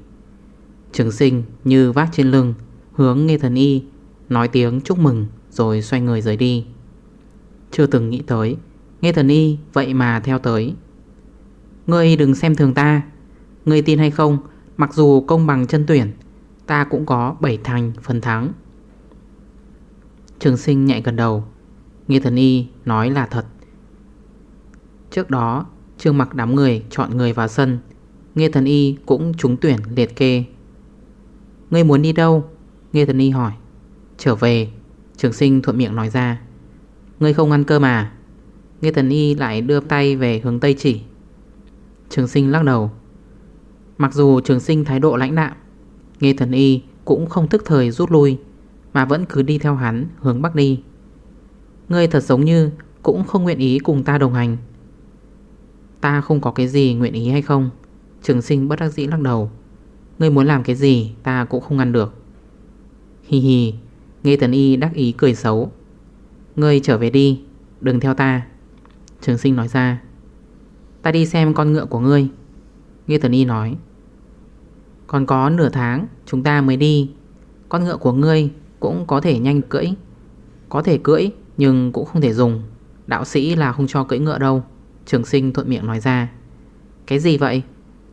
Trường sinh như vác trên lưng, Hướng nghe thần y, Nói tiếng chúc mừng Rồi xoay người rời đi. Chưa từng nghĩ tới, Nghe thần y vậy mà theo tới. Ngươi đừng xem thường ta. Ngươi tin hay không, Mặc dù công bằng chân tuyển, Ta cũng có 7 thành phần thắng. Trường sinh nhạy gần đầu. Nghe thần y nói là thật. Trước đó, Trương mặc đám người chọn người vào sân. Nghe thần y cũng trúng tuyển liệt kê. Ngươi muốn đi đâu? Nghe thần y hỏi. Trở về. Trường sinh thuận miệng nói ra. Ngươi không ăn cơm à? Nghe thần y lại đưa tay về hướng Tây chỉ. Trường sinh lắc đầu. Mặc dù trường sinh thái độ lãnh đạm, Nghe thần y cũng không thức thời rút lui, Mà vẫn cứ đi theo hắn hướng Bắc đi. Ngươi thật giống như Cũng không nguyện ý cùng ta đồng hành. Ta không có cái gì nguyện ý hay không? Trường sinh bất đắc dĩ lắc đầu. Ngươi muốn làm cái gì, ta cũng không ngăn được. Hi hi, Nghe Tấn y đắc ý cười xấu. Ngươi trở về đi, Đừng theo ta. Trường sinh nói ra. Ta đi xem con ngựa của ngươi. Nghe Tấn y nói. Còn có nửa tháng, chúng ta mới đi. Con ngựa của ngươi cũng có thể nhanh cưỡi. Có thể cưỡi, nhưng cũng không thể dùng. Đạo sĩ là không cho cưỡi ngựa đâu. Trường sinh thuận miệng nói ra. Cái gì vậy?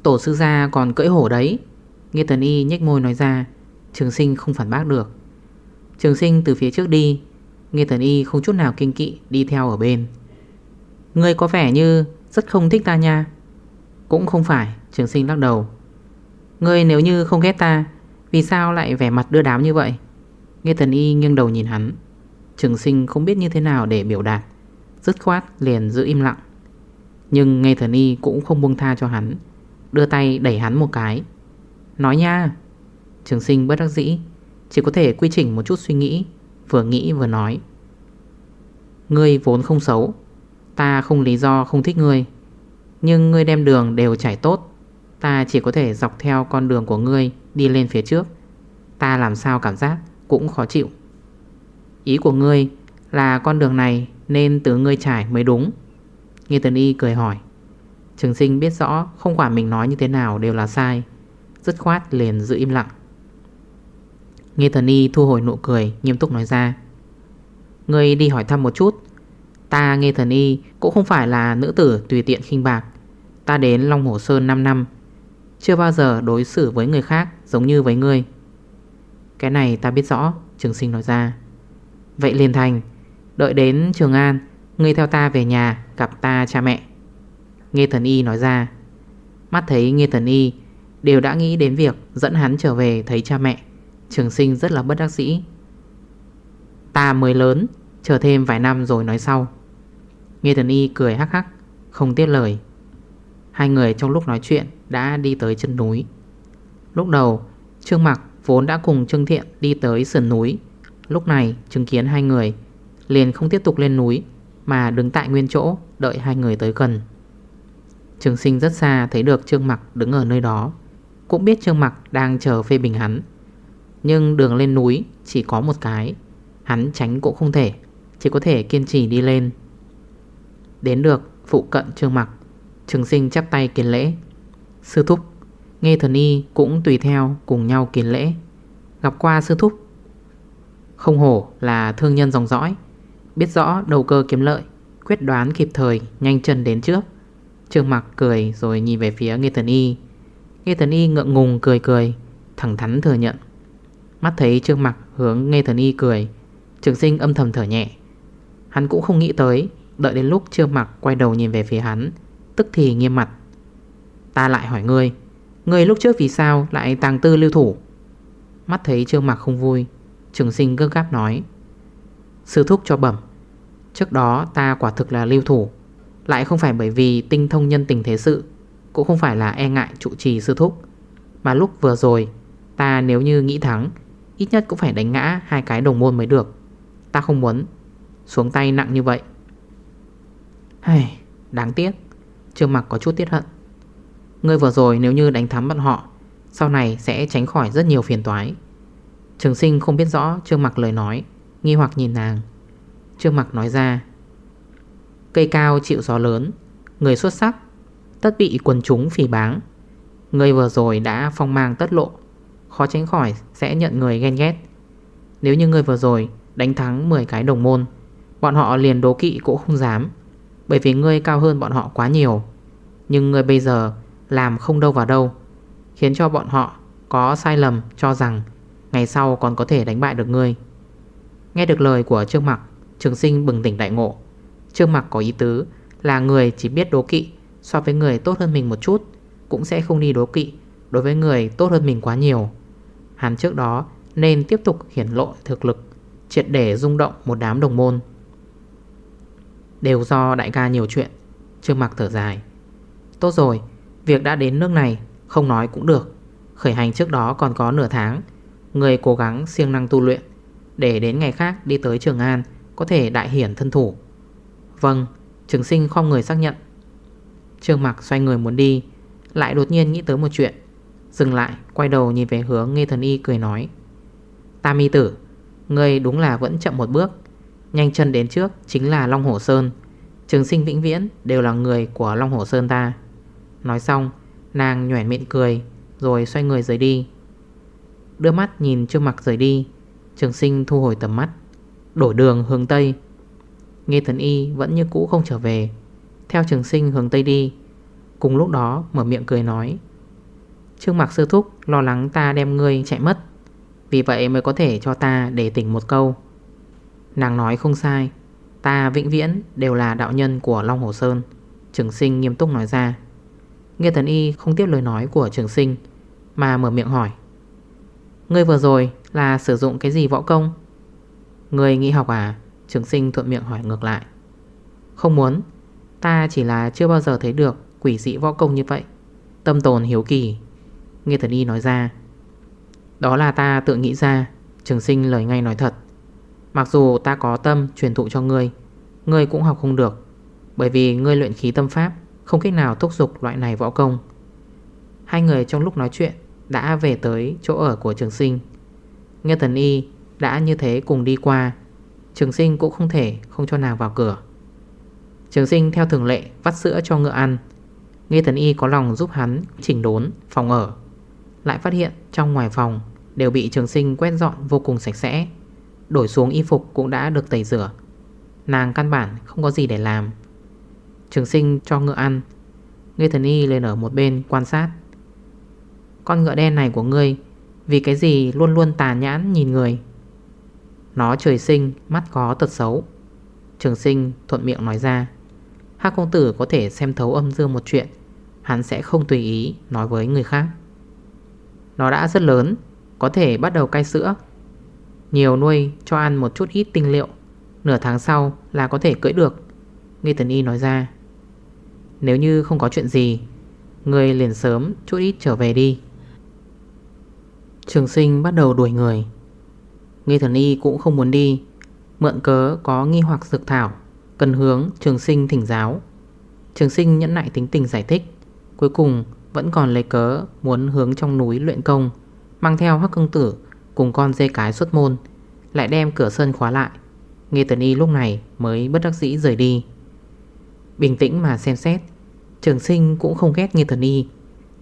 Tổ sư gia còn cưỡi hổ đấy. Nghe tần y nhếch môi nói ra, Trường sinh không phản bác được. Trường sinh từ phía trước đi Nghe tần y không chút nào kinh kỵ đi theo ở bên. Ngươi có vẻ như rất không thích ta nha. Cũng không phải, Trường sinh lắc đầu. Ngươi nếu như không ghét ta, Vì sao lại vẻ mặt đưa đám như vậy? Nghe tần y nghiêng đầu nhìn hắn. Trường sinh không biết như thế nào để biểu đạt, Dứt khoát liền giữ im lặng. Nhưng nghe thần y cũng không buông tha cho hắn, Đưa tay đẩy hắn một cái. Nói nha. Trường sinh bất đắc dĩ, Chỉ có thể quy chỉnh một chút suy nghĩ, Vừa nghĩ vừa nói. Ngươi vốn không xấu, Ta không lý do không thích ngươi. Nhưng ngươi đem đường đều trải tốt, Ta chỉ có thể dọc theo con đường của ngươi Đi lên phía trước. Ta làm sao cảm giác cũng khó chịu. Ý của ngươi là con đường này Nên từ ngươi trải mới đúng. Nghe Tần Y cười hỏi. Trường sinh biết rõ không quả mình nói như thế nào đều là sai. Dứt khoát liền giữ im lặng. Nghe thần y thu hồi nụ cười, Nghiêm túc nói ra. Ngươi đi hỏi thăm một chút. Ta nghe thần y, cũng không phải là nữ tử tùy tiện khinh bạc. Ta đến Long Hồ Sơn 5 năm, Chưa bao giờ đối xử với người khác Giống như với ngươi. Cái này ta biết rõ, Trường sinh nói ra. Vậy liền thành. Đợi đến Trường An, Ngươi theo ta về nhà gặp ta cha mẹ. Nghe thần y nói ra. Mắt thấy nghe thần y Đều đã nghĩ đến việc dẫn hắn trở về thấy cha mẹ. Trường sinh rất là bất đắc dĩ. Ta mới lớn, Chờ thêm vài năm rồi nói sau. Nghe thần y cười hắc hắc, Không tiếc lời. Hai người trong lúc nói chuyện đã đi tới chân núi. Lúc đầu, Trương Mặc vốn đã cùng Trương Thiện đi tới sườn núi. Lúc này, chứng kiến hai người, Liền không tiếp tục lên núi, Mà đứng tại nguyên chỗ, Đợi hai người tới gần. Trường sinh rất xa thấy được Trương Mặc đứng ở nơi đó cũng biết Trương Mặc đang chờ phê bình hắn. Nhưng đường lên núi chỉ có một cái, Hắn tránh cũng không thể, Chỉ có thể kiên trì đi lên. Đến được phụ cận Trương Mặc, Trường sinh chắp tay kiến lễ. Sư thúc Nghe thần y cũng tùy theo cùng nhau kiến lễ. Gặp qua sư thúc. Không hổ là thương nhân dòng dõi, Biết rõ đầu cơ kiếm lợi, Quyết đoán kịp thời, Nhanh chân đến trước. Trương Mặc cười rồi nhìn về phía Nghe Thần Y. Nghe thần y ngượng ngùng cười cười, Thẳng thắn thừa nhận. Mắt thấy Trương Mặc hướng nghe thần y cười, Trường sinh âm thầm thở nhẹ. Hắn cũng không nghĩ tới, Đợi đến lúc Trương Mặc quay đầu nhìn về phía hắn, Tức thì nghiêm mặt. Ta lại hỏi ngươi Ngươi lúc trước vì sao lại tàng tư lưu thủ? Mắt thấy trương mặc không vui, Trường sinh gấp gáp nói. Sư thúc cho bẩm, Trước đó ta quả thực là lưu thủ, Lại không phải bởi vì tinh thông nhân tình thế sự. Cũng không phải là e ngại trụ trì sư thúc. Mà lúc vừa rồi Ta nếu như nghĩ thắng Ít nhất cũng phải đánh ngã hai cái đồng môn mới được. Ta không muốn Xuống tay nặng như vậy. Hay, Đáng tiếc. Trương mặc có chút tiết hận. Ngươi vừa rồi nếu như đánh thắng bọn họ Sau này sẽ tránh khỏi rất nhiều phiền toái. Trường sinh không biết rõ Trương mặc lời nói Nghi hoặc nhìn nàng. Trương mặc nói ra Cây cao chịu gió lớn Người xuất sắc Tất bị quần chúng phỉ báng. Người vừa rồi đã phong mang tất lộ, Khó tránh khỏi sẽ nhận người ghen ghét. Nếu như người vừa rồi Đánh thắng 10 cái đồng môn, Bọn họ liền đố kỵ cũng không dám, Bởi vì ngươi cao hơn bọn họ quá nhiều. Nhưng ngươi bây giờ Làm không đâu vào đâu, Khiến cho bọn họ có sai lầm cho rằng Ngày sau còn có thể đánh bại được ngươi. Nghe được lời của Trương Mặc, Trường sinh bừng tỉnh đại ngộ. Trương Mặc có ý tứ là người chỉ biết đố kỵ So với người tốt hơn mình một chút, Cũng sẽ không đi đố kỵ Đối với người tốt hơn mình quá nhiều. Hắn trước đó nên tiếp tục hiển lộ thực lực, Triệt để rung động một đám đồng môn. Đều do đại ca nhiều chuyện, Trương Mặc thở dài. Tốt rồi, Việc đã đến nước này, Không nói cũng được. Khởi hành trước đó còn có nửa tháng, Người cố gắng siêng năng tu luyện, Để đến ngày khác đi tới Trường An Có thể đại hiển thân thủ. Vâng Trường sinh không người xác nhận Trương Mặc xoay người muốn đi, Lại đột nhiên nghĩ tới một chuyện. Dừng lại, quay đầu nhìn về hướng Nghe Thần Y cười nói Tam y tử, Ngươi đúng là vẫn chậm một bước. Nhanh chân đến trước chính là Long Hổ Sơn. Trường sinh vĩnh viễn đều là người của Long Hổ Sơn ta. Nói xong, Nàng nhoẻn miệng cười, Rồi xoay người rời đi. Đưa mắt nhìn Trương Mặc rời đi, Trường sinh thu hồi tầm mắt. Đổi đường hướng Tây. Nghe thần y vẫn như cũ không trở về. Theo trường sinh hướng Tây đi. Cùng lúc đó, mở miệng cười nói, Trương Mặc sư thúc, lo lắng ta đem ngươi chạy mất. Vì vậy mới có thể cho ta để tỉnh một câu. Nàng nói không sai. Ta vĩnh viễn đều là đạo nhân của Long Hồ Sơn. Trường sinh nghiêm túc nói ra. Nghe thần y không tiếp lời nói của trường sinh, Mà mở miệng hỏi, Ngươi vừa rồi là sử dụng cái gì võ công? Ngươi nghĩ học à? Trường sinh thuận miệng hỏi ngược lại, Không muốn. Ta chỉ là chưa bao giờ thấy được Quỷ dị võ công như vậy. Tâm tồn hiếu kỳ. Nghe thần y nói ra. Đó là ta tự nghĩ ra. Trường sinh lời ngay nói thật. Mặc dù ta có tâm truyền thụ cho ngươi Ngươi cũng học không được. Bởi vì ngươi luyện khí tâm pháp, Không cách nào thúc giục loại này võ công. Hai người trong lúc nói chuyện Đã về tới chỗ ở của trường sinh. Nghe thần y đã như thế cùng đi qua, Trường sinh cũng không thể không cho nàng vào cửa. Trường sinh theo thường lệ vắt sữa cho ngựa ăn. Nghe thần y có lòng giúp hắn chỉnh đốn, phòng ở. Lại phát hiện trong ngoài phòng đều bị trường sinh quét dọn vô cùng sạch sẽ. Đổi xuống y phục cũng đã được tẩy rửa. Nàng căn bản không có gì để làm. Trường sinh cho ngựa ăn. Nghe thần y lên ở một bên quan sát. Con ngựa đen này của ngươi, Vì cái gì luôn luôn tà nhãn nhìn người? Nó trời sinh, mắt có tật xấu. Trường sinh thuận miệng nói ra. Hác công tử có thể xem thấu âm dương một chuyện. Hắn sẽ không tùy ý nói với người khác. Nó đã rất lớn, Có thể bắt đầu cai sữa. Nhiều nuôi cho ăn một chút ít tinh liệu. Nửa tháng sau là có thể cưỡi được. Nghi Tần Y nói ra. Nếu như không có chuyện gì, Người liền sớm chút ít trở về đi. Trường sinh bắt đầu đuổi người. Nghi Thần Y cũng không muốn đi. Mượn cớ có nghi hoặc dược thảo. Cần hướng, trường sinh thỉnh giáo. Trường sinh nhẫn nại tính tình giải thích, Cuối cùng vẫn còn lấy cớ Muốn hướng trong núi luyện công, Mang theo hắc công tử Cùng con dê cái xuất môn, Lại đem cửa sân khóa lại. Nghe Tần Y lúc này mới bất đắc dĩ rời đi. Bình tĩnh mà xem xét, Trường sinh cũng không ghét Nghe Thần Y,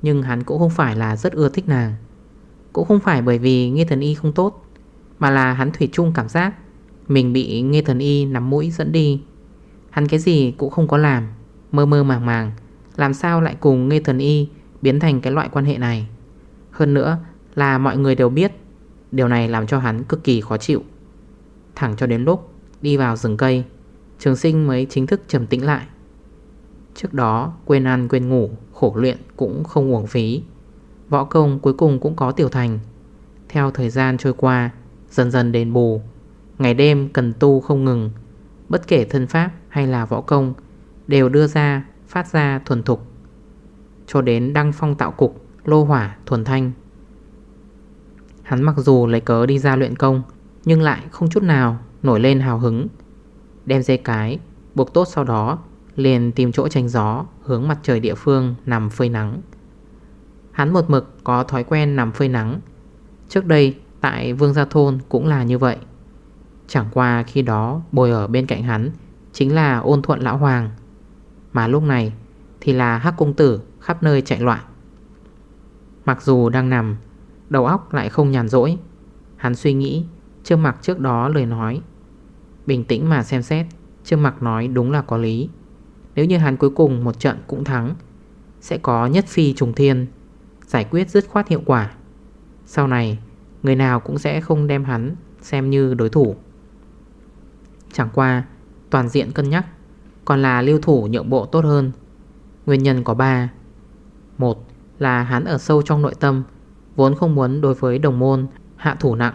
Nhưng hắn cũng không phải là rất ưa thích nàng. Cũng không phải bởi vì Nghe Thần Y không tốt, Mà là hắn thủy chung cảm giác Mình bị Nghe Thần Y nắm mũi dẫn đi. Hắn cái gì cũng không có làm, Mơ mơ màng màng. Làm sao lại cùng Nghe Thần Y Biến thành cái loại quan hệ này? Hơn nữa là mọi người đều biết, Điều này làm cho hắn cực kỳ khó chịu. Thẳng cho đến lúc Đi vào rừng cây, Trường sinh mới chính thức trầm tĩnh lại. Trước đó quên ăn quên ngủ, Khổ luyện cũng không uổng phí. Võ công cuối cùng cũng có tiểu thành. Theo thời gian trôi qua, Dần dần đền bù. Ngày đêm cần tu không ngừng. Bất kể thân pháp hay là võ công Đều đưa ra, phát ra thuần thục, Cho đến đăng phong tạo cục, Lô hỏa, thuần thanh. Hắn mặc dù lấy cớ đi ra luyện công, Nhưng lại không chút nào nổi lên hào hứng. Đem dây cái, Buộc tốt sau đó, Liền tìm chỗ tránh gió, Hướng mặt trời địa phương nằm phơi nắng. Hắn một mực có thói quen nằm phơi nắng. Trước đây, tại Vương Gia Thôn cũng là như vậy. Chẳng qua khi đó bồi ở bên cạnh hắn Chính là ôn thuận lão hoàng. Mà lúc này thì là hắc cung tử khắp nơi chạy loạn. Mặc dù đang nằm, Đầu óc lại không nhàn rỗi, Hắn suy nghĩ, Chưa mặc trước đó lời nói. Bình tĩnh mà xem xét, Chưa mặc nói đúng là có lý. Nếu như hắn cuối cùng một trận cũng thắng, Sẽ có nhất phi trùng thiên, Giải quyết dứt khoát hiệu quả. Sau này, Người nào cũng sẽ không đem hắn Xem như đối thủ. Chẳng qua toàn diện cân nhắc, Còn là lưu thủ nhượng bộ tốt hơn. Nguyên nhân có 3 Một là hắn ở sâu trong nội tâm, Vốn không muốn đối với đồng môn hạ thủ nặng.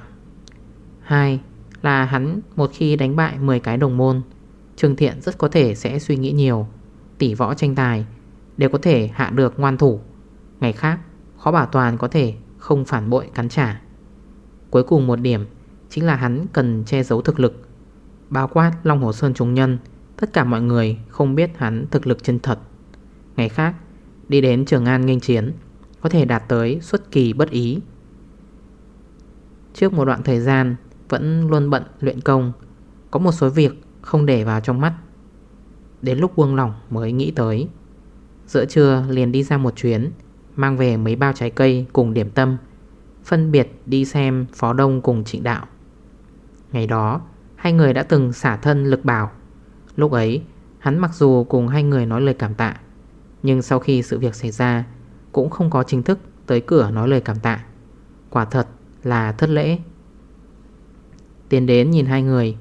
2 là hắn một khi đánh bại 10 cái đồng môn, Trương Thiện rất có thể sẽ suy nghĩ nhiều, Tỷ võ tranh tài Đều có thể hạ được ngoan thủ. Ngày khác, khó bảo toàn có thể không phản bội cắn trả. Cuối cùng một điểm Chính là hắn cần che giấu thực lực. Bao quát Long Hồ Sơn chúng nhân, Tất cả mọi người không biết hắn thực lực chân thật. Ngày khác, Đi đến Trường An nghênh chiến, Có thể đạt tới xuất kỳ bất ý. Trước một đoạn thời gian, Vẫn luôn bận luyện công, Có một số việc không để vào trong mắt. Đến lúc buông lỏng mới nghĩ tới. Giữa trưa liền đi ra một chuyến, Mang về mấy bao trái cây cùng điểm tâm, Phân biệt đi xem Phó Đông cùng Trịnh Đạo. Ngày đó Hai người đã từng xả thân lực bảo Lúc ấy, hắn mặc dù cùng hai người nói lời cảm tạ, Nhưng sau khi sự việc xảy ra, Cũng không có chính thức tới cửa nói lời cảm tạ. Quả thật là thất lễ. Tiến đến nhìn hai người,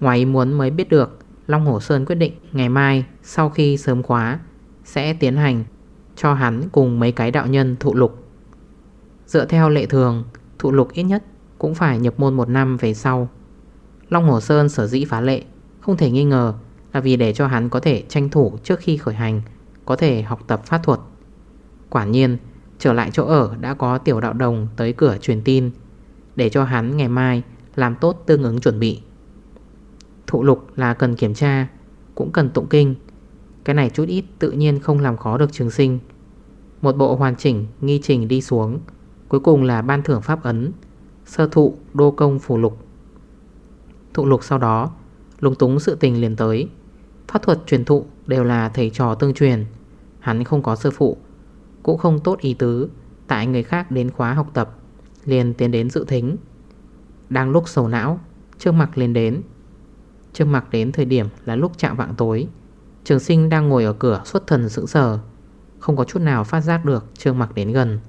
Ngoài ý muốn mới biết được Long Hổ Sơn quyết định ngày mai Sau khi sớm khóa Sẽ tiến hành cho hắn cùng mấy cái đạo nhân thụ lục. Dựa theo lệ thường, Thụ lục ít nhất cũng phải nhập môn một năm về sau. Long Hồ Sơn sở dĩ phá lệ. Không thể nghi ngờ là vì để cho hắn có thể tranh thủ trước khi khởi hành, Có thể học tập pháp thuật. Quả nhiên, trở lại chỗ ở đã có tiểu đạo đồng tới cửa truyền tin, Để cho hắn ngày mai làm tốt tương ứng chuẩn bị. Thụ lục là cần kiểm tra, Cũng cần tụng kinh. Cái này chút ít tự nhiên không làm khó được trường sinh. Một bộ hoàn chỉnh, nghi trình đi xuống, Cuối cùng là ban thưởng pháp ấn, Sơ thụ, đô công phù lục. Thụ lục sau đó. Lung túng sự tình liền tới. Pháp thuật truyền thụ đều là thầy trò tương truyền. Hắn không có sư phụ, Cũng không tốt ý tứ, Tại người khác đến khóa học tập, Liền tiến đến dự thính. Đang lúc sầu não, Trương mặc liền đến. Trương mặc đến thời điểm là lúc chạm vạng tối. Trường sinh đang ngồi ở cửa xuất thần sững sờ. Không có chút nào phát giác được Trương mặc đến gần.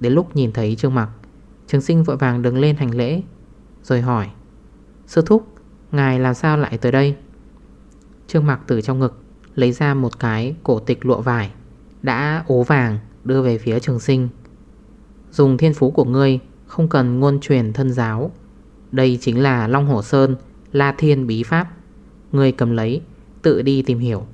Đến lúc nhìn thấy Trương mặc, Trường sinh vội vàng đứng lên hành lễ, Rồi hỏi Sư thúc, Ngài làm sao lại tới đây? Trương mặc từ trong ngực, Lấy ra một cái cổ tịch lụa vải, Đã ố vàng, đưa về phía trường sinh. Dùng thiên phú của ngươi, Không cần ngôn truyền thân giáo. Đây chính là Long Hổ Sơn, La Thiên Bí Pháp. Ngươi cầm lấy, Tự đi tìm hiểu.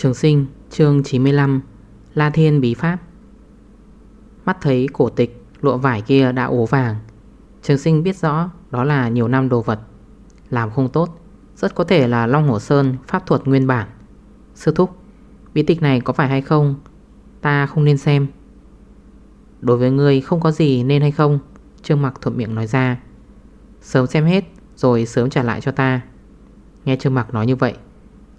Trường sinh, chương 95 La Thiên Bí Pháp. Mắt thấy cổ tịch lụa vải kia đã ố vàng. Trường sinh biết rõ đó là nhiều năm đồ vật. Làm không tốt, Rất có thể là Long Hổ Sơn pháp thuật nguyên bản. Sư thúc, Bí tịch này có phải hay không? Ta không nên xem. Đối với người không có gì nên hay không? Trương Mặc thuận miệng nói ra. Sớm xem hết, rồi sớm trả lại cho ta. Nghe Trương Mặc nói như vậy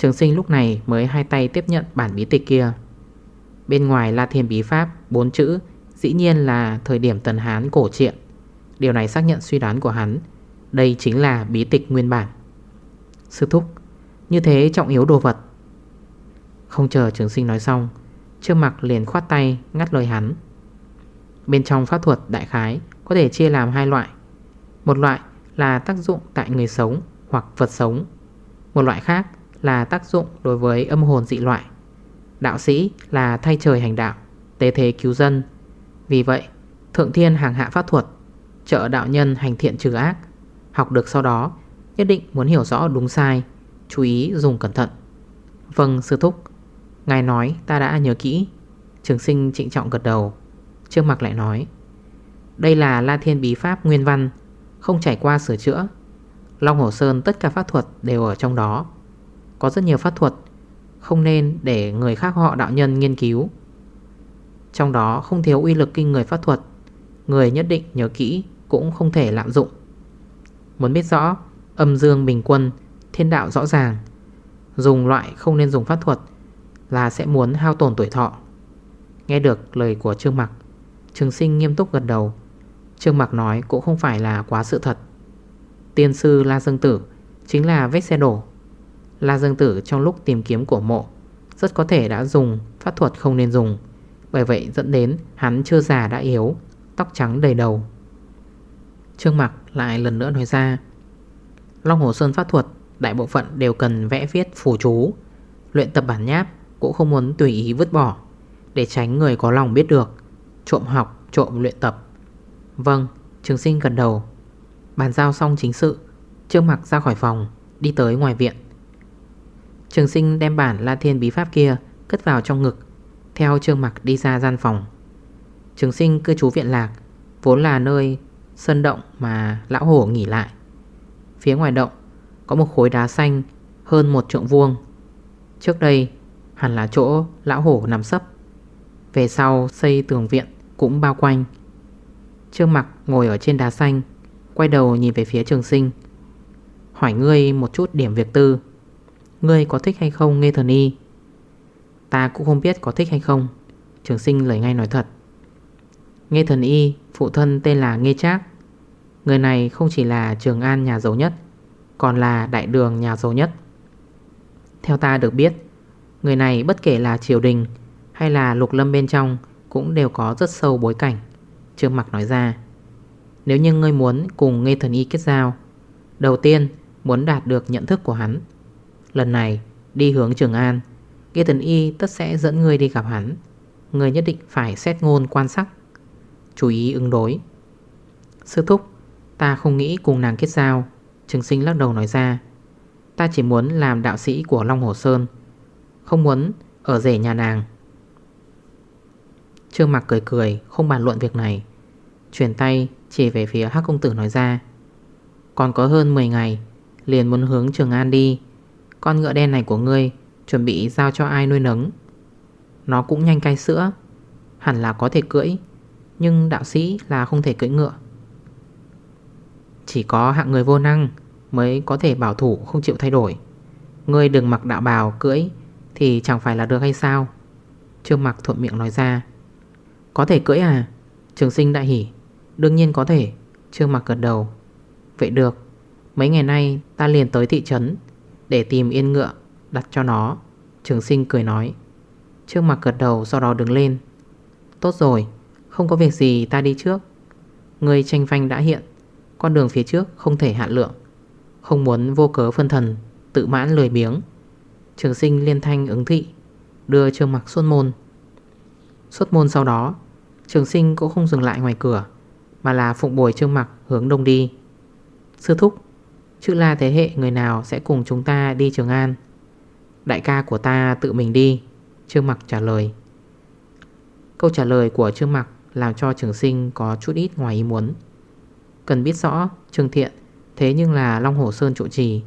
Trường sinh lúc này mới hai tay tiếp nhận bản bí tịch kia. Bên ngoài là thiền bí pháp, bốn chữ, Dĩ nhiên là thời điểm tần Hán cổ triện Điều này xác nhận suy đoán của hắn, Đây chính là bí tịch nguyên bản. Sư thúc, Như thế trọng yếu đồ vật. Không chờ trường sinh nói xong, Trương mặt liền khoát tay ngắt lời hắn. Bên trong pháp thuật đại khái Có thể chia làm hai loại. Một loại là tác dụng tại người sống Hoặc vật sống. Một loại khác là tác dụng đối với âm hồn dị loại. Đạo sĩ là thay trời hành đạo, Tế thế cứu dân. Vì vậy, thượng thiên hàng hạ pháp thuật, Trợ đạo nhân hành thiện trừ ác, Học được sau đó, Nhất định muốn hiểu rõ đúng sai, Chú ý dùng cẩn thận. Vâng sư thúc, Ngài nói ta đã nhớ kỹ. Trường sinh trịnh trọng gật đầu Trương mặc lại nói, Đây là La Thiên Bí Pháp Nguyên Văn, Không trải qua sửa chữa. Long Hồ Sơn tất cả pháp thuật đều ở trong đó. Có rất nhiều pháp thuật, Không nên để người khác họ đạo nhân nghiên cứu. Trong đó không thiếu uy lực kinh người pháp thuật, Người nhất định nhớ kỹ Cũng không thể lạm dụng. Muốn biết rõ Âm dương bình quân, Thiên đạo rõ ràng, Dùng loại không nên dùng pháp thuật Là sẽ muốn hao tổn tuổi thọ. Nghe được lời của Trương Mặc, Trường sinh nghiêm túc gật đầu. Trương Mặc nói cũng không phải là quá sự thật. Tiên sư La Dương Tử Chính là vết xe đổ. La Dương Tử trong lúc tìm kiếm cổ mộ Rất có thể đã dùng pháp thuật không nên dùng. Bởi vậy dẫn đến hắn chưa già đã yếu Tóc trắng đầy đầu. Trương Mặc lại lần nữa nói ra Long Hồ Sơn pháp thuật Đại bộ phận đều cần vẽ viết phù chú. Luyện tập bản nháp Cũng không muốn tùy ý vứt bỏ Để tránh người có lòng biết được. Trộm học, trộm luyện tập. Vâng, trường sinh gần đầu. Bàn giao xong chính sự Trương mặc ra khỏi phòng Đi tới ngoài viện. Trường sinh đem bản La Thiên Bí Pháp kia Cất vào trong ngực, Theo Trương mặc đi ra gian phòng. Trường sinh cư trú viện lạc, Vốn là nơi sân động mà lão hổ nghỉ lại. Phía ngoài động Có một khối đá xanh Hơn một trượng vuông. Trước đây hẳn là chỗ lão hổ nằm sấp. Về sau xây tường viện Cũng bao quanh. Trương mặc ngồi ở trên đá xanh, Quay đầu nhìn về phía trường sinh, Hỏi ngươi một chút điểm việc tư. Ngươi có thích hay không nghe thần y? Ta cũng không biết có thích hay không. Trường sinh lời ngay nói thật. Nghe thần y, Phụ thân tên là Nghe Trác. Người này không chỉ là Trường An nhà giàu nhất, Còn là đại đường nhà giàu nhất. Theo ta được biết, Người này bất kể là triều đình Hay là lục lâm bên trong Cũng đều có rất sâu bối cảnh, Trương Mặc nói ra. Nếu như ngươi muốn cùng Nghe Thần Y kết giao, Đầu tiên muốn đạt được nhận thức của hắn Lần này, đi hướng Trường An. Nghe Thần Y tất sẽ dẫn ngươi đi gặp hắn. Ngươi nhất định phải xét ngôn quan sắc Chú ý ứng đối. Sư thúc, Ta không nghĩ cùng nàng kết giao. Trường sinh lắc đầu nói ra. Ta chỉ muốn làm đạo sĩ của Long Hồ Sơn. Không muốn ở rể nhà nàng. Trương Mạc cười cười, Không bàn luận việc này. Chuyển tay, chỉ về phía Hắc Công Tử nói ra. Còn có hơn 10 ngày, Liền muốn hướng Trường An đi. Con ngựa đen này của ngươi, Chuẩn bị giao cho ai nuôi nấng? Nó cũng nhanh cai sữa, Hẳn là có thể cưỡi, Nhưng đạo sĩ là không thể cưỡi ngựa. Chỉ có hạng người vô năng Mới có thể bảo thủ không chịu thay đổi. Ngươi đừng mặc đạo bào cưỡi Thì chẳng phải là được hay sao? Trương mặc thuận miệng nói ra. Có thể cưỡi à? Trường sinh đại hỉ Đương nhiên có thể. Trương mặc gật đầu. Vậy được, Mấy ngày nay ta liền tới thị trấn. Để tìm yên ngựa, Đặt cho nó. Trường sinh cười nói. Trương mặc gật đầu, sau đó đứng lên. Tốt rồi, Không có việc gì, ta đi trước. Người tranh phanh đã hiện. Con đường phía trước không thể hạn lượng. Không muốn vô cớ phân thần, Tự mãn lười biếng. Trường sinh liên thanh ứng thị, Đưa Trương mặc xuất môn. Xuất môn sau đó, Trường sinh cũng không dừng lại ngoài cửa, Mà là phụng bồi Trương mặc hướng đông đi. Sư thúc Chữ la thế hệ, người nào sẽ cùng chúng ta đi Trường An? Đại ca của ta tự mình đi. Trương mặc trả lời. Câu trả lời của Trương mặc Làm cho trường sinh có chút ít ngoài ý muốn. Cần biết rõ, Trương Thiện, Thế nhưng là Long hồ Sơn trụ trì.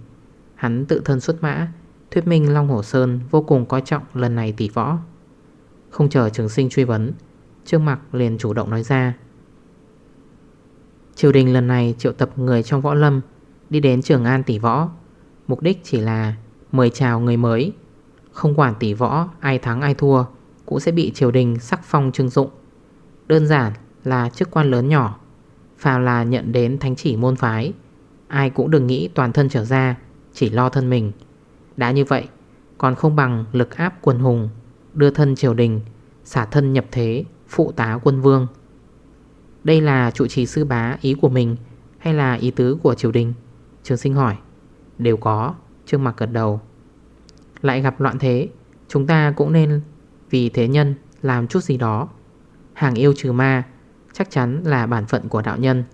Hắn tự thân xuất mã, Thuyết minh Long hồ Sơn vô cùng coi trọng lần này tỷ võ. Không chờ trường sinh truy vấn, Trương mặc liền chủ động nói ra. Triều đình lần này triệu tập người trong võ lâm Đi đến trường an tỷ võ. Mục đích chỉ là mời chào người mới. Không quản tỷ võ ai thắng ai thua, Cũng sẽ bị triều đình sắc phong trưng dụng. Đơn giản là chức quan lớn nhỏ. Phàm là nhận đến thánh chỉ môn phái, Ai cũng đừng nghĩ toàn thân trở ra, Chỉ lo thân mình. Đã như vậy, Còn không bằng lực áp quần hùng, Đưa thân triều đình, Xả thân nhập thế, Phụ tá quân vương. Đây là trụ trì sư bá ý của mình Hay là ý tứ của triều đình? Trường sinh hỏi. Đều có, Trương mặc gật đầu. Lại gặp loạn thế, Chúng ta cũng nên vì thế nhân làm chút gì đó. Hàng yêu trừ ma, Chắc chắn là bản phận của đạo nhân.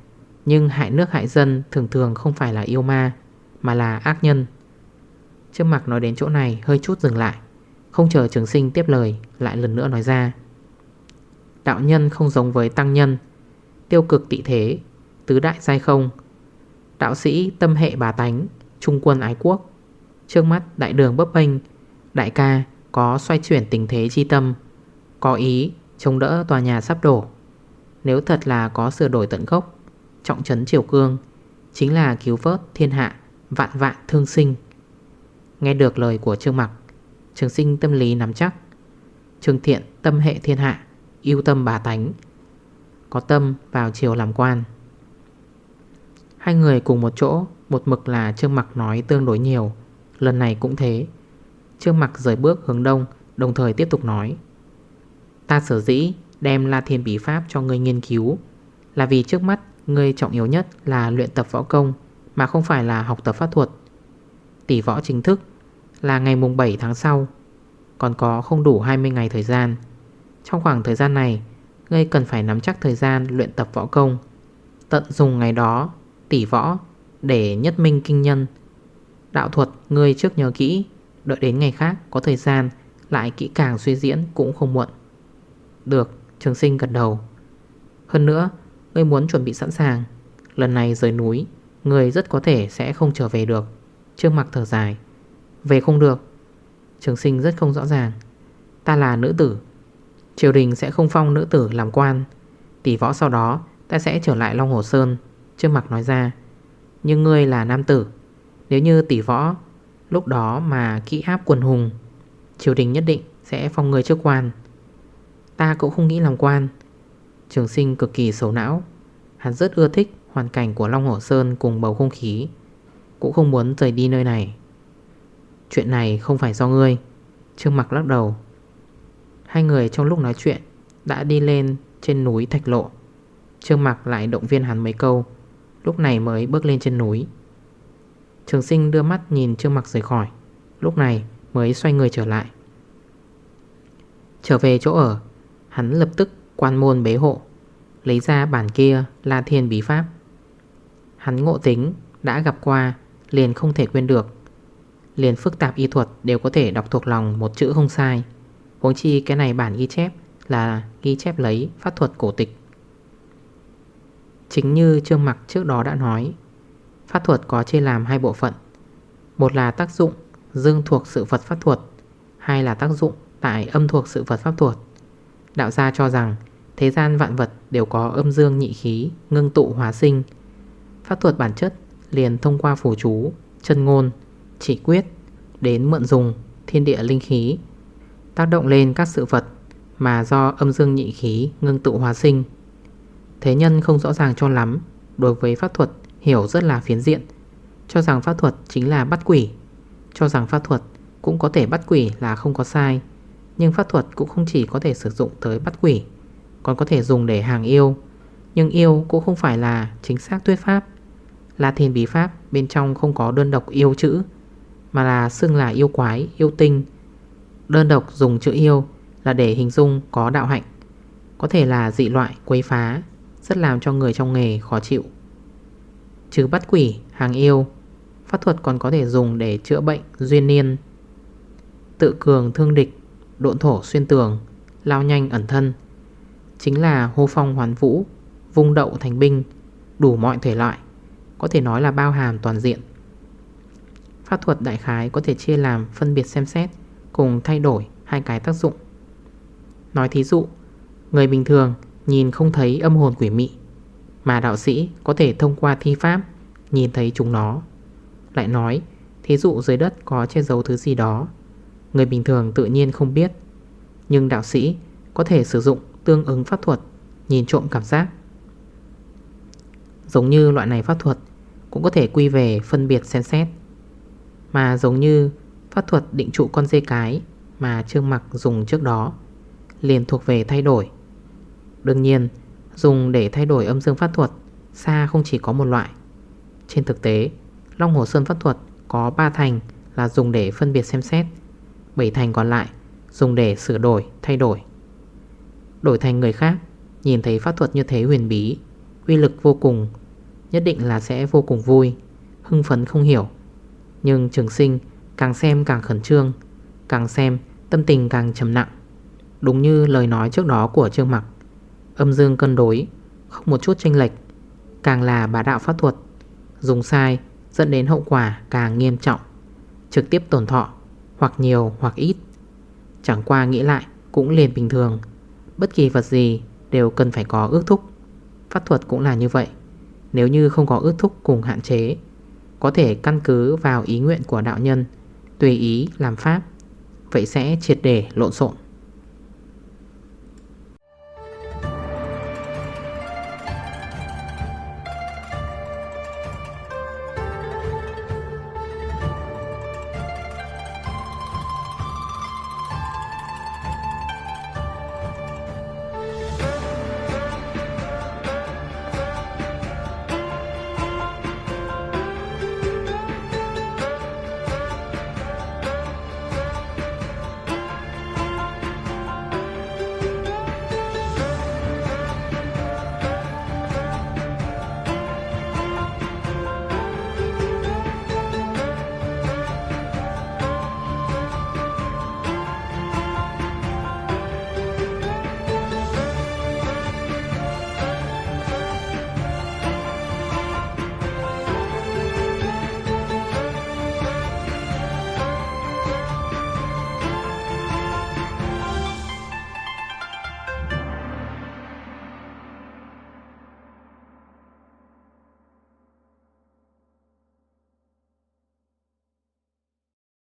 Nhưng hại nước hại dân thường thường không phải là yêu ma, Mà là ác nhân. Trương mặc nói đến chỗ này, hơi chút dừng lại. Không chờ trường sinh tiếp lời, Lại lần nữa nói ra. Đạo nhân không giống với tăng nhân. Tiêu cực tị thế, Tứ đại sai không Đạo sĩ tâm hệ bà tánh, Trung quân ái quốc. Trước mắt, đại đường bấp bênh, Đại ca có xoay chuyển tình thế chi tâm, Có ý chống đỡ tòa nhà sắp đổ. Nếu thật là có sửa đổi tận gốc, Trọng trấn triều cương, Chính là cứu vớt thiên hạ Vạn vạn thương sinh. Nghe được lời của Trương Mặc, Trường sinh tâm lý nắm chắc. Trương thiện tâm hệ thiên hạ Yêu tâm bà tánh, Có tâm vào chiều làm quan. Hai người cùng một chỗ, Một mực là Trương Mặc nói tương đối nhiều. Lần này cũng thế. Trương Mặc rời bước hướng đông, Đồng thời tiếp tục nói. Ta sở dĩ đem La Thiên Bí Pháp cho ngươi nghiên cứu Là vì trước mắt Ngươi trọng yếu nhất là luyện tập võ công, Mà không phải là học tập pháp thuật. Tỷ võ chính thức Là ngày mùng 7 tháng sau, Còn có không đủ 20 ngày thời gian. Trong khoảng thời gian này, Ngươi cần phải nắm chắc thời gian luyện tập võ công, Tận dùng ngày đó Tỷ võ Để nhất minh kinh nhân. Đạo thuật ngươi trước nhớ kỹ, Đợi đến ngày khác có thời gian, Lại kỹ càng suy diễn cũng không muộn. Được, Trường sinh gật đầu. Hơn nữa, Ngươi muốn chuẩn bị sẵn sàng. Lần này rời núi Người rất có thể sẽ không trở về được. Trương mặc thở dài. Về không được. Trường sinh rất không rõ ràng. Ta là nữ tử. Triều đình sẽ không phong nữ tử làm quan. Tỷ võ sau đó, ta sẽ trở lại Long Hồ Sơn. Trương mặc nói ra, Nhưng ngươi là nam tử. Nếu như tỷ võ, Lúc đó mà kỹ áp quần hùng, Triều đình nhất định sẽ phong người trước quan. Ta cũng không nghĩ làm quan. Trường sinh cực kỳ xấu não. Hắn rất ưa thích hoàn cảnh của Long Hổ Sơn cùng bầu không khí, Cũng không muốn rời đi nơi này. Chuyện này không phải do ngươi. Trương mặc lắc đầu. Hai người trong lúc nói chuyện Đã đi lên trên núi Thạch Lộ. Trương mặc lại động viên hắn mấy câu. Lúc này mới bước lên trên núi. Trường sinh đưa mắt nhìn Trương mặc rời khỏi. Lúc này mới xoay người trở lại. Trở về chỗ ở, Hắn lập tức quan môn bế hộ, Lấy ra bản kia La Thiên Bí Pháp. Hắn ngộ tính, Đã gặp qua, Liền không thể quên được. Liền phức tạp y thuật đều có thể đọc thuộc lòng Một chữ không sai. Huống chi cái này bản ghi chép Là ghi chép lấy pháp thuật cổ tịch. Chính như Trương Mặc trước đó đã nói Pháp thuật có chia làm hai bộ phận. Một là tác dụng dương thuộc sự vật pháp thuật Hai là tác dụng tại âm thuộc sự vật pháp thuật. Đạo gia cho rằng Thế gian vạn vật đều có âm dương nhị khí Ngưng tụ hóa sinh. Pháp thuật bản chất liền thông qua phù chú Chân ngôn, chỉ quyết Đến mượn dùng thiên địa linh khí Tác động lên các sự vật Mà do âm dương nhị khí ngưng tụ hóa sinh. Thế nhân không rõ ràng cho lắm Đối với pháp thuật hiểu rất là phiến diện. Cho rằng pháp thuật chính là bắt quỷ. Cho rằng pháp thuật cũng có thể bắt quỷ là không có sai Nhưng pháp thuật cũng không chỉ có thể sử dụng tới bắt quỷ Còn có thể dùng để hàng yêu. Nhưng yêu cũng không phải là chính xác thuyết pháp. La thiên bí pháp bên trong không có đơn độc yêu chữ Mà là xưng là yêu quái, yêu tinh. Đơn độc dùng chữ yêu là để hình dung có đạo hạnh Có thể là dị loại, quấy phá. Rất làm cho người trong nghề khó chịu. Trừ bắt quỷ, hàng yêu Pháp thuật còn có thể dùng để chữa bệnh duyên niên. Tự cường thương địch Độn thổ xuyên tường Lao nhanh ẩn thân. Chính là hô phong hoàn vũ Vung đậu thành binh Đủ mọi thể loại Có thể nói là bao hàm toàn diện. Pháp thuật đại khái có thể chia làm phân biệt xem xét Cùng thay đổi hai cái tác dụng. Nói thí dụ Người bình thường nhìn không thấy âm hồn quỷ mị, mà đạo sĩ có thể thông qua thi pháp Nhìn thấy chúng nó. Lại nói, Thí dụ dưới đất có che giấu thứ gì đó, Người bình thường tự nhiên không biết. Nhưng đạo sĩ có thể sử dụng tương ứng pháp thuật Nhìn trộm cảm giác. Giống như loại này pháp thuật Cũng có thể quy về phân biệt xem xét, Mà giống như Pháp thuật định trụ con dê cái Mà Trương Mặc dùng trước đó Liền thuộc về thay đổi. Đương nhiên Dùng để thay đổi âm dương pháp thuật Xa không chỉ có một loại. Trên thực tế Long Hồ Sơn pháp thuật có 3 thành là dùng để phân biệt xem xét 7 thành còn lại dùng để sửa đổi, thay đổi. Đổi thành người khác Nhìn thấy pháp thuật như thế huyền bí Uy lực vô cùng Nhất định là sẽ vô cùng vui Hưng phấn không hiểu. Nhưng trường sinh càng xem càng khẩn trương Càng xem tâm tình càng trầm nặng. Đúng như lời nói trước đó của Trương Mặc Âm dương cân đối Không một chút tranh lệch. Càng là bà đạo pháp thuật, Dùng sai dẫn đến hậu quả càng nghiêm trọng, Trực tiếp tổn thọ, Hoặc nhiều hoặc ít. Chẳng qua nghĩ lại cũng liền bình thường, Bất kỳ vật gì đều cần phải có ước thúc. Pháp thuật cũng là như vậy, Nếu như không có ước thúc cùng hạn chế, Có thể căn cứ vào ý nguyện của đạo nhân, Tùy ý làm pháp, Vậy sẽ triệt để lộn xộn.